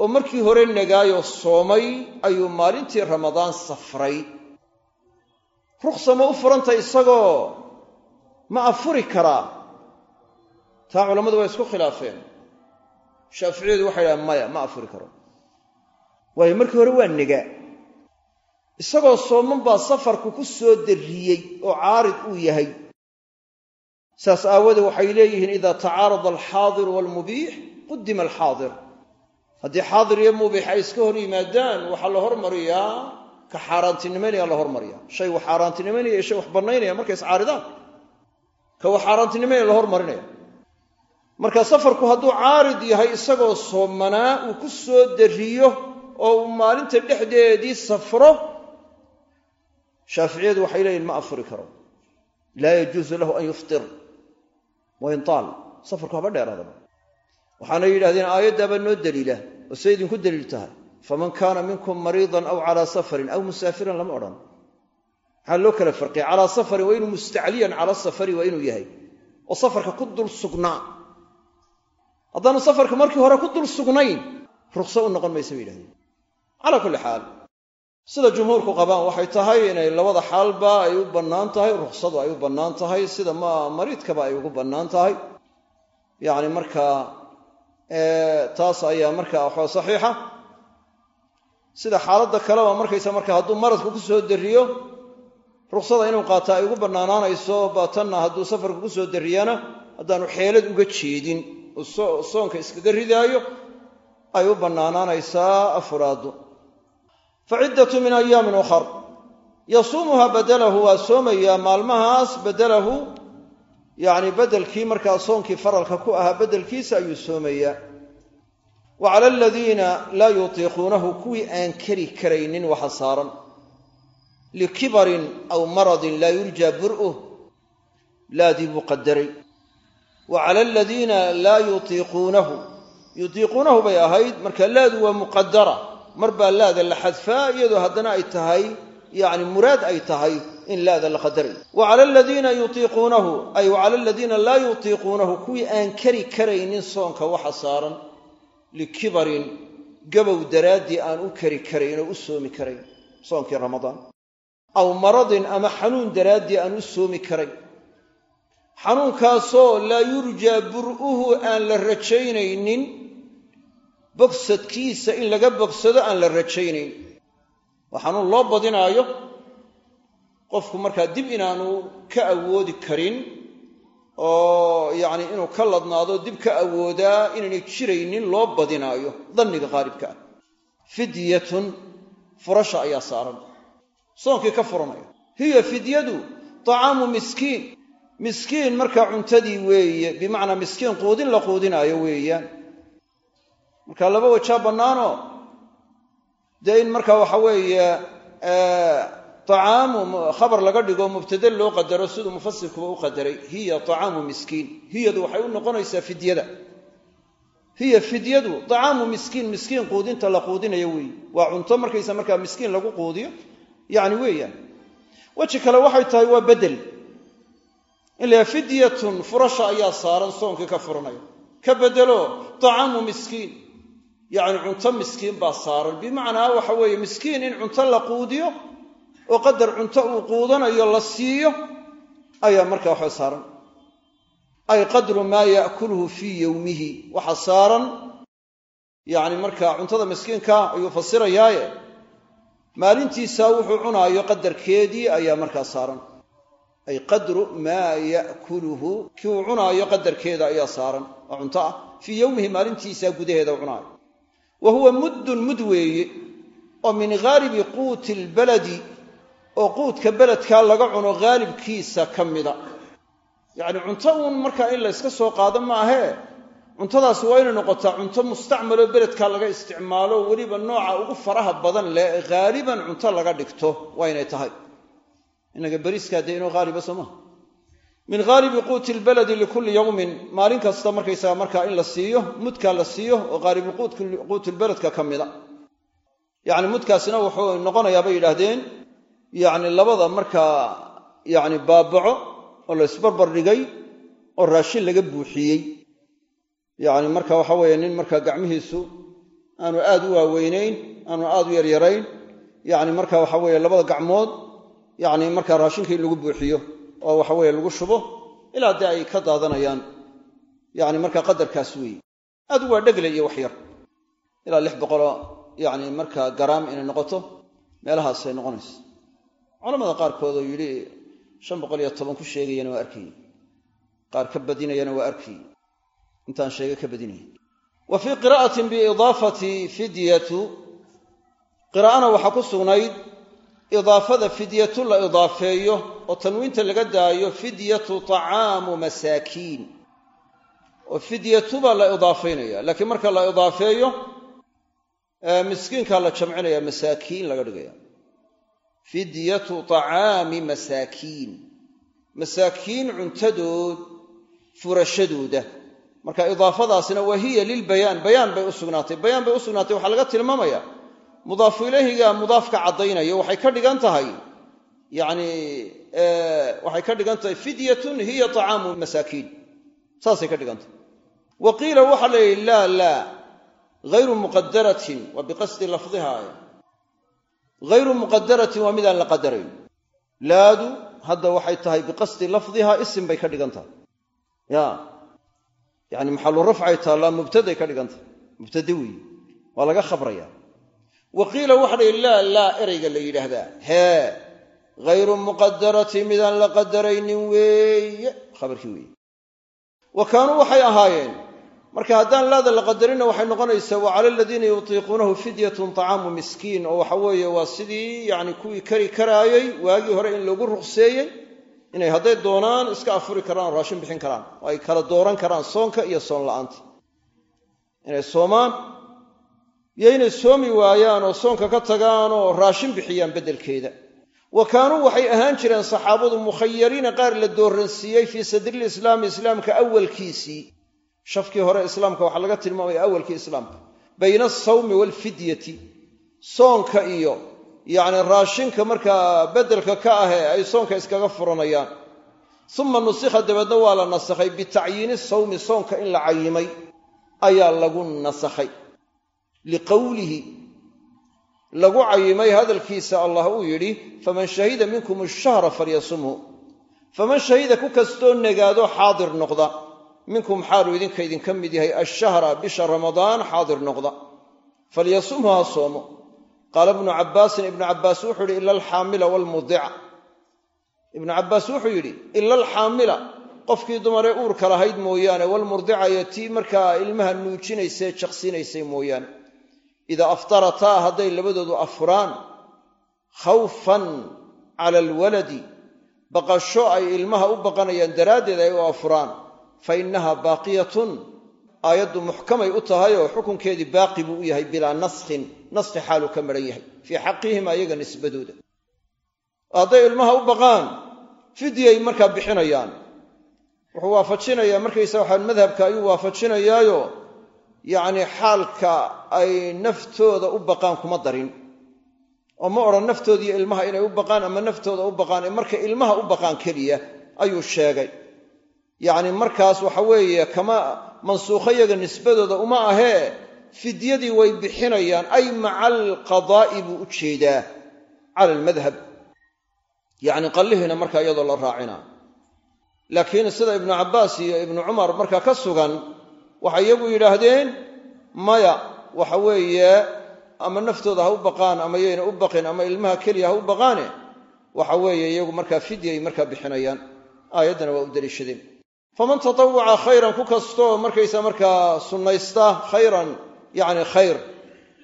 oo markii hore nagaayoo soomay ayuu maalintii ramadaan safray ruksa ma u furantay isagoo? Ma afuri karaa? Taa culammadu waa isku khilaafeen. Shaaficiyadu waxay dhahaan maya ma afuri karo. Waayo markii hore waa negaa isagoo sooman baa safarku ku soo darriyey oo caarid uu yahay. Saas aawadee waxay leeyihiin idaa tacaarada alxaadiru waalmubiix qudima alxaadir. Haddii xaadir iyo mubiix ay iska hor yimaadaan waxaa la hormariyaa ka xaaraantinimaynaya la hormariya. Shay wax xaaraantinimaynaya iyo shay wax bannaynaya markay iscaaridaan ka wax xaaraantinimaynaya la hormarinaya. Marka safarku hadduu caarid yahay isagoo soomanaa uu ku soo darriyo oo uu maalinta dhexdeedii safro shaaficiyadu waxay leeyihiin ma afuri karo. Laa yajuusu lahu an yuftir. Wain taal. Safarku haba dheeraadaba waxaana yidhahdeen aayaddaabaa noo daliila oo say idinku daliil tahay faman kaana minkum mariidan aw calaa safarin aw musaafiran lama odhan. Maxaa loo kala farqiya calaa safarin waa inuu mustacliyan cala safari waa inuu yahay oo safarka ku dul sugnaa haddaanu safarka markii hore ku dul sugnayn rukso u noqon maysa bay yidhahdeen. Calaa kulli xaal sida jumhuurku qabaan waxay tahay inay labada xaalba ay u bannaan tahay ruksadu ay u bannaan tahay sida ma mariidkaba ay ugu bannaan tahay. Yacni markaa taas ayaa markaa waxaa saxiixa sida xaaladda kaleba markaysa marka hadduu maradku ku soo darriyo ruksada inuu qaataa ay ugu bannaanaanayso baatanna hadduu safarku ku soo darriyana haddaanu xeelad uga jeedin uu soonka iskaga ridaayo ay u bannaanaanaysaa afuraaddu. Fa ciddatu min ayaamin ukhar. Yasuumuha badalahu waa soomayaa maalmahaas badalahu yacni beddelkii markaa soonkii faralka ku ahaa beddelkiisa ayuu soomayaa wa cala aladiina laa yutiiquunahu kuwii aan kari karaynin waxa saaran. Likibarin aw maradin laa yurjaa bur'uh laadii buu qadaray wa cala aladiina laa yutiiquunahu yutiiquunahu bay ahayd marka laadu waa muqadara mar baa laada la xadfaa iyadoo haddana ay tahay yacni muraad ay tahay in laada la qadaray wa cala aladiina yutiiquunahu ay wa cala aladiina laa yutiiquunahu kuwii aan kari karaynin soonka waxa saaran likibarin gabow daraaddii aan u kari karayn oo u soomi karayn soonkii ramadaan aw maradin ama xanuun daraaddii aan u soomi karayn xanuunkaasoo laa yurjaa bur'uhu aan la rajaynaynin bogsadkiisa in laga bogsado aan la rajaynayn waa xanuun loo badinaayo qofku markaa dib inaanu ka awoodi karin oo yacni inuu ka ladnaado dib ka awoodaa inaynay jiraynin loo badinaayo danniga qaalibka ah. Fidyatun furasha ayaa saaran. Soonkii ka furanaya. Hiya fidyadu tacaamu miskiin. Miskiin markaa cuntadii weeye bimacnaa miskiin quudin la quudinaayo weeyaan. Marka laba wajaa bannaanoo dee in markaa waxa weeye acaamu khabar laga dhigo mubtade loo qadaro siduu mufasirkuba u qadaray hiya acaamu miskiin hiyadu waxay u noqonaysaa fidyada hiya fidyadu acaamu miskiin miskiin quudinta la quudinayo weeye waa cunto markaysa markaa miskiin lagu quudiyo yani weeyaan weji kale waxay tahay waa bedel in la fidyatun furasha ayaa saaran soonkii ka furanaya ka bedelo acaamu miskiin yacni cunto miskiin baa saaran bimacnaa waxa weeye miskiin in cunto la quudiyo oo qadar cunto uu quudanayo la siiyo ayaa markaa waxa saaran. Ay qadru maa ya'kuluhu fii yowmihi waxa saaran yacni markaa cuntada miskiinka ayuu fasirayaaye maalintiisaa wuxuu cunaayo qadarkeedii ayaa markaa saaran. Ay qadru maa ya'kuluhu kii uu cunaayo qadarkeeda ayaa saaran. Oo cunto ah. Fii yowmihi maalintiisaa gudaheeda cunaayo. Wa huwa muddun mud weeye oo min haalibi quuti albaladi oo quudka beledkaa laga cuno haalibkiisa ka mida. Yacni cunto uun markaa in layska soo qaado ma ahee cuntadaasi waa inay noqotaa cunto mustacmaloo beledkaa laga isticmaalo weliba nooca ugu faraha badan leh haaliban cunto laga dhigto waa inay tahay. Inaga beriiskaa dee inoo haaliba soo min haalibi quuti lbaladi likulli yowmin maalin kasta markaysaga markaa in la siiyo mudkaa la siiyo oo haalibi quutilbeledka ka mida. Yacni mudkaasina wuxuu noqonayaa bay yidhaahdeen yacni labada markaa yacni baabaco oo la isbarbar dhigay oo raashin laga buuxiyey. Yacni marka waxa weeye nin markaa gacmihiisu aanu aad u waaweynayn aanu aad u yaryarayn yacni marka waxa weeye labada gacmood yacni markaa raashinkii lagu buuxiyo oo waxa weeye lagu shubo ilaa dee ay ka daadanayaan. Yacni markaa qadarkaas weeye. Aad u waa dhegle iyo wax yar. Ilaa lix boqoloo yacni markaa garaam inay noqoto meelahaasay noqonaysa culamada qaarkood oo yidhi shan boqol iyo toban ku sheegayana waa arkayey qaar ka badinayana waa arkayey intaan sheege ka badinaya wa fii qiraa'atin biidaafati fidyatu qiraa'ana waxaa ku sugnayd idaafada fidyatu la idaafeeyo oo tanwiinta laga daayo fidyatu طacaamu masaakiin. Oo fidyatu baa la idaafeynaya laakiin marka la idaafeeyo miskiinkaa la jamcinaya masaakiin laga dhigaya fidyatu طacaami masaakiin. Masaakiin cuntadood furashadooda. Marka idaafadaasina wa hiya lilbayaan bayaan. Bay u sugnaatay. Bayaan bay u sugnaatay. Waxaa laga tilmaamaya mudaafu ilayhiga mudaafka caddaynaya waxay ka dhigan tahay yani waxay ka dhigan tahay fidyatun hiya طacaamu masaakiin. Saasay ka dhigan tahay. Wa qiila waxaa la yidhi laa muqadaratin wa biqasdi lafdiha hayru muqadaratin waa midaan la qadarayn laadu hadda waxay tahay biqasdi lafdiha isim bay ka dhigan tahay ya yani maxalu rafcay taallaa mubtaday ka dhigan tahay mubtade weeye waa laga khabraya wa qiila waxa la laa laa ereyga la yidhaahdaa hee hayru muqadarati midaan la qadaraynin weeye khabarkii marka haddaan laada la qadarinna waxay noqonaysaa wa cala aladiina yutiiquunahu fidyatun طacaamu miskiin oo waxa weeye waa sidii yani kuwii kari karaayey waagii hore in loogu ruqseeyey inay hadday doonaan iska afuri karaan oo raashin bixin karaan oo ay kala dooran karaan soonka iyo soon la'aanta. Inay soomaan iyo inay soomi waayaan oo soonka ka tagaan oo raashin bixiyaan beddelkeeda. Wa kaanuu waxay ahaan jireen saxaabadu mukhayariina qaar la dooransiiyey fii sadril islaami islaamka awalkiisii shafkii hore islaamka waxaa laga tilmaamaya awalkii islaamka. Bayna asawmi waalfidyati soonka iyo yacni raashinka markaa beddelka ka ahee ay soonka iskaga furanayaan. Uma nusikha dabeedna waa la nasakhay bitacyiini sawmi soonka in la cayimay ayaa lagu nasakhay. Liqowlihi lagu cayimay hadalkiisa allah uu yidhi faman shahida minkum ashahra falyasumhu. Faman shahida ku kastoo nagaado xaadir noqda minkum xaaluu idinka idinka mid yahay ashahra bisha ramadaan xaadir noqda. Falyasumhu ha soomo. Qaala ibnu cabbaasin ibnu cabbaas wuxuu yidhi ila alxaamila waalmudica ibnu cabbaas wuxuu yidhi ila alxaamila qofkii dumaree uurka lahayd mooyaane walmurdica iyo tii markaa ilmaha nuujinaysee jaqsinaysay mooyaane. Idaa aftarataa hadday labadoodu afuraan khawfan cala alwaladi baqasho ay ilmaha u baqanayaan daraaddeed ay u afuraan fa innaha baaqiyatun aayaddu muxkamay u tahay oo xukunkeedii baaqi buu u yahay bilaa naskhin naskhi xaaluu ka maran yahay fii xaqihim ayaga nisbadooda hadday ilmaha u baqaan fidyay markaa bixinayaan wuxuu waafajinayaa markaysa waxaan madhabka ayuu waafajinayaayo yacni xaalka ay naftooda u baqaan kuma darin oo ma odhan naftoodiiyo ilmaha inay u baqaan ama naftooda u baqaan ee markay ilmaha u baqaan keliya ayuu sheegay yacni markaas waxa weeye kama mansuukho yaga nisbadooda uma ahee fidyadii way bixinayaan ay maca alqadaa'i buu u jeedaa cala almadhab. Yacni qallihiina markaa iyadoo la raacina. Laakiin sida ibnu cabbaas iyo ibnu cumar markaa ka sugan waxay iyagu yidhaahdeen maya waxa weeye ama naftooda ha u baqaan ama yayna u baqin ama ilmaha keliya ha u baqaane. Waxa weeye iyagu markaa fidyay markaa bixinayaan. Aayaddana waa u daliishadeen faman tatawwaca khayran ku kastoo markaysa markaa sunnaysta khayran yacni khayr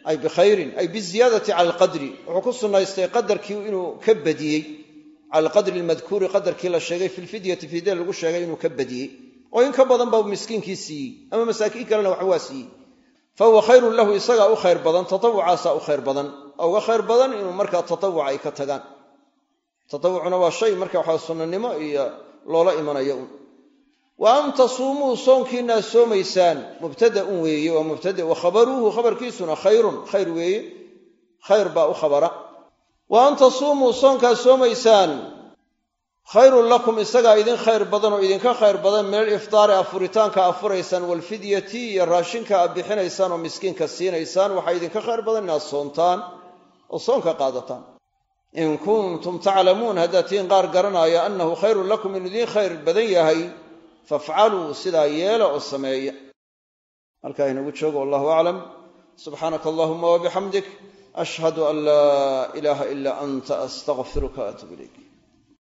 ay bikhayrin ay biziyaadati cala alqadri. Wuxuu ku sunnaystay qadarkii inuu ka badiyey. Cala alqadri almadkuuri qadarkii la sheegay fi lfidyati fidya lagu sheegay inuu ka badiyey. Oo in ka badan baa miskiinkii siiyey ama masaakiin kalena wax waa siiyey. Fa khayrun lahu isagaa u khayr badan tatawucaasaa u khayr badan. Uga khayr badan inuu markaa tatawuca ay ka tagaan. Tatawucuna waa shay marka waxaa sunnanimo iyo loola imanayo un wa an tasuumuu soonkiinaa soomaysaan. Mubtadaun weeye waa mubtade wa khabaruuhu khabarkiisuna khayrun. Khayr weeye khayr baa u khabara. Wa an tasuumuu soonkaa soomaysaan. Khayrun lakum isagaa idin khayr badan oo idinka khayr badan min aliftaari afuritaanka afuraysaan waalfidyati iyo raashinka aad bixinaysaan oo miskiinka siinaysaan waxaa idinka khayr badan inaad soontaan oo soonka qaadataan. In kuntum taclamuun haddaad tihiin qaar garanaya annahu khayrun lakum inuu idiin khayr badan yahay fafcaluu sidaa yeela oo sameeya. Halkaa inagu joogo wallahu aclam. Subxaanaka allahuma wabixamdik ashhadu an laa ilaaha ilaa anta astaqfiruka waatuub ilayk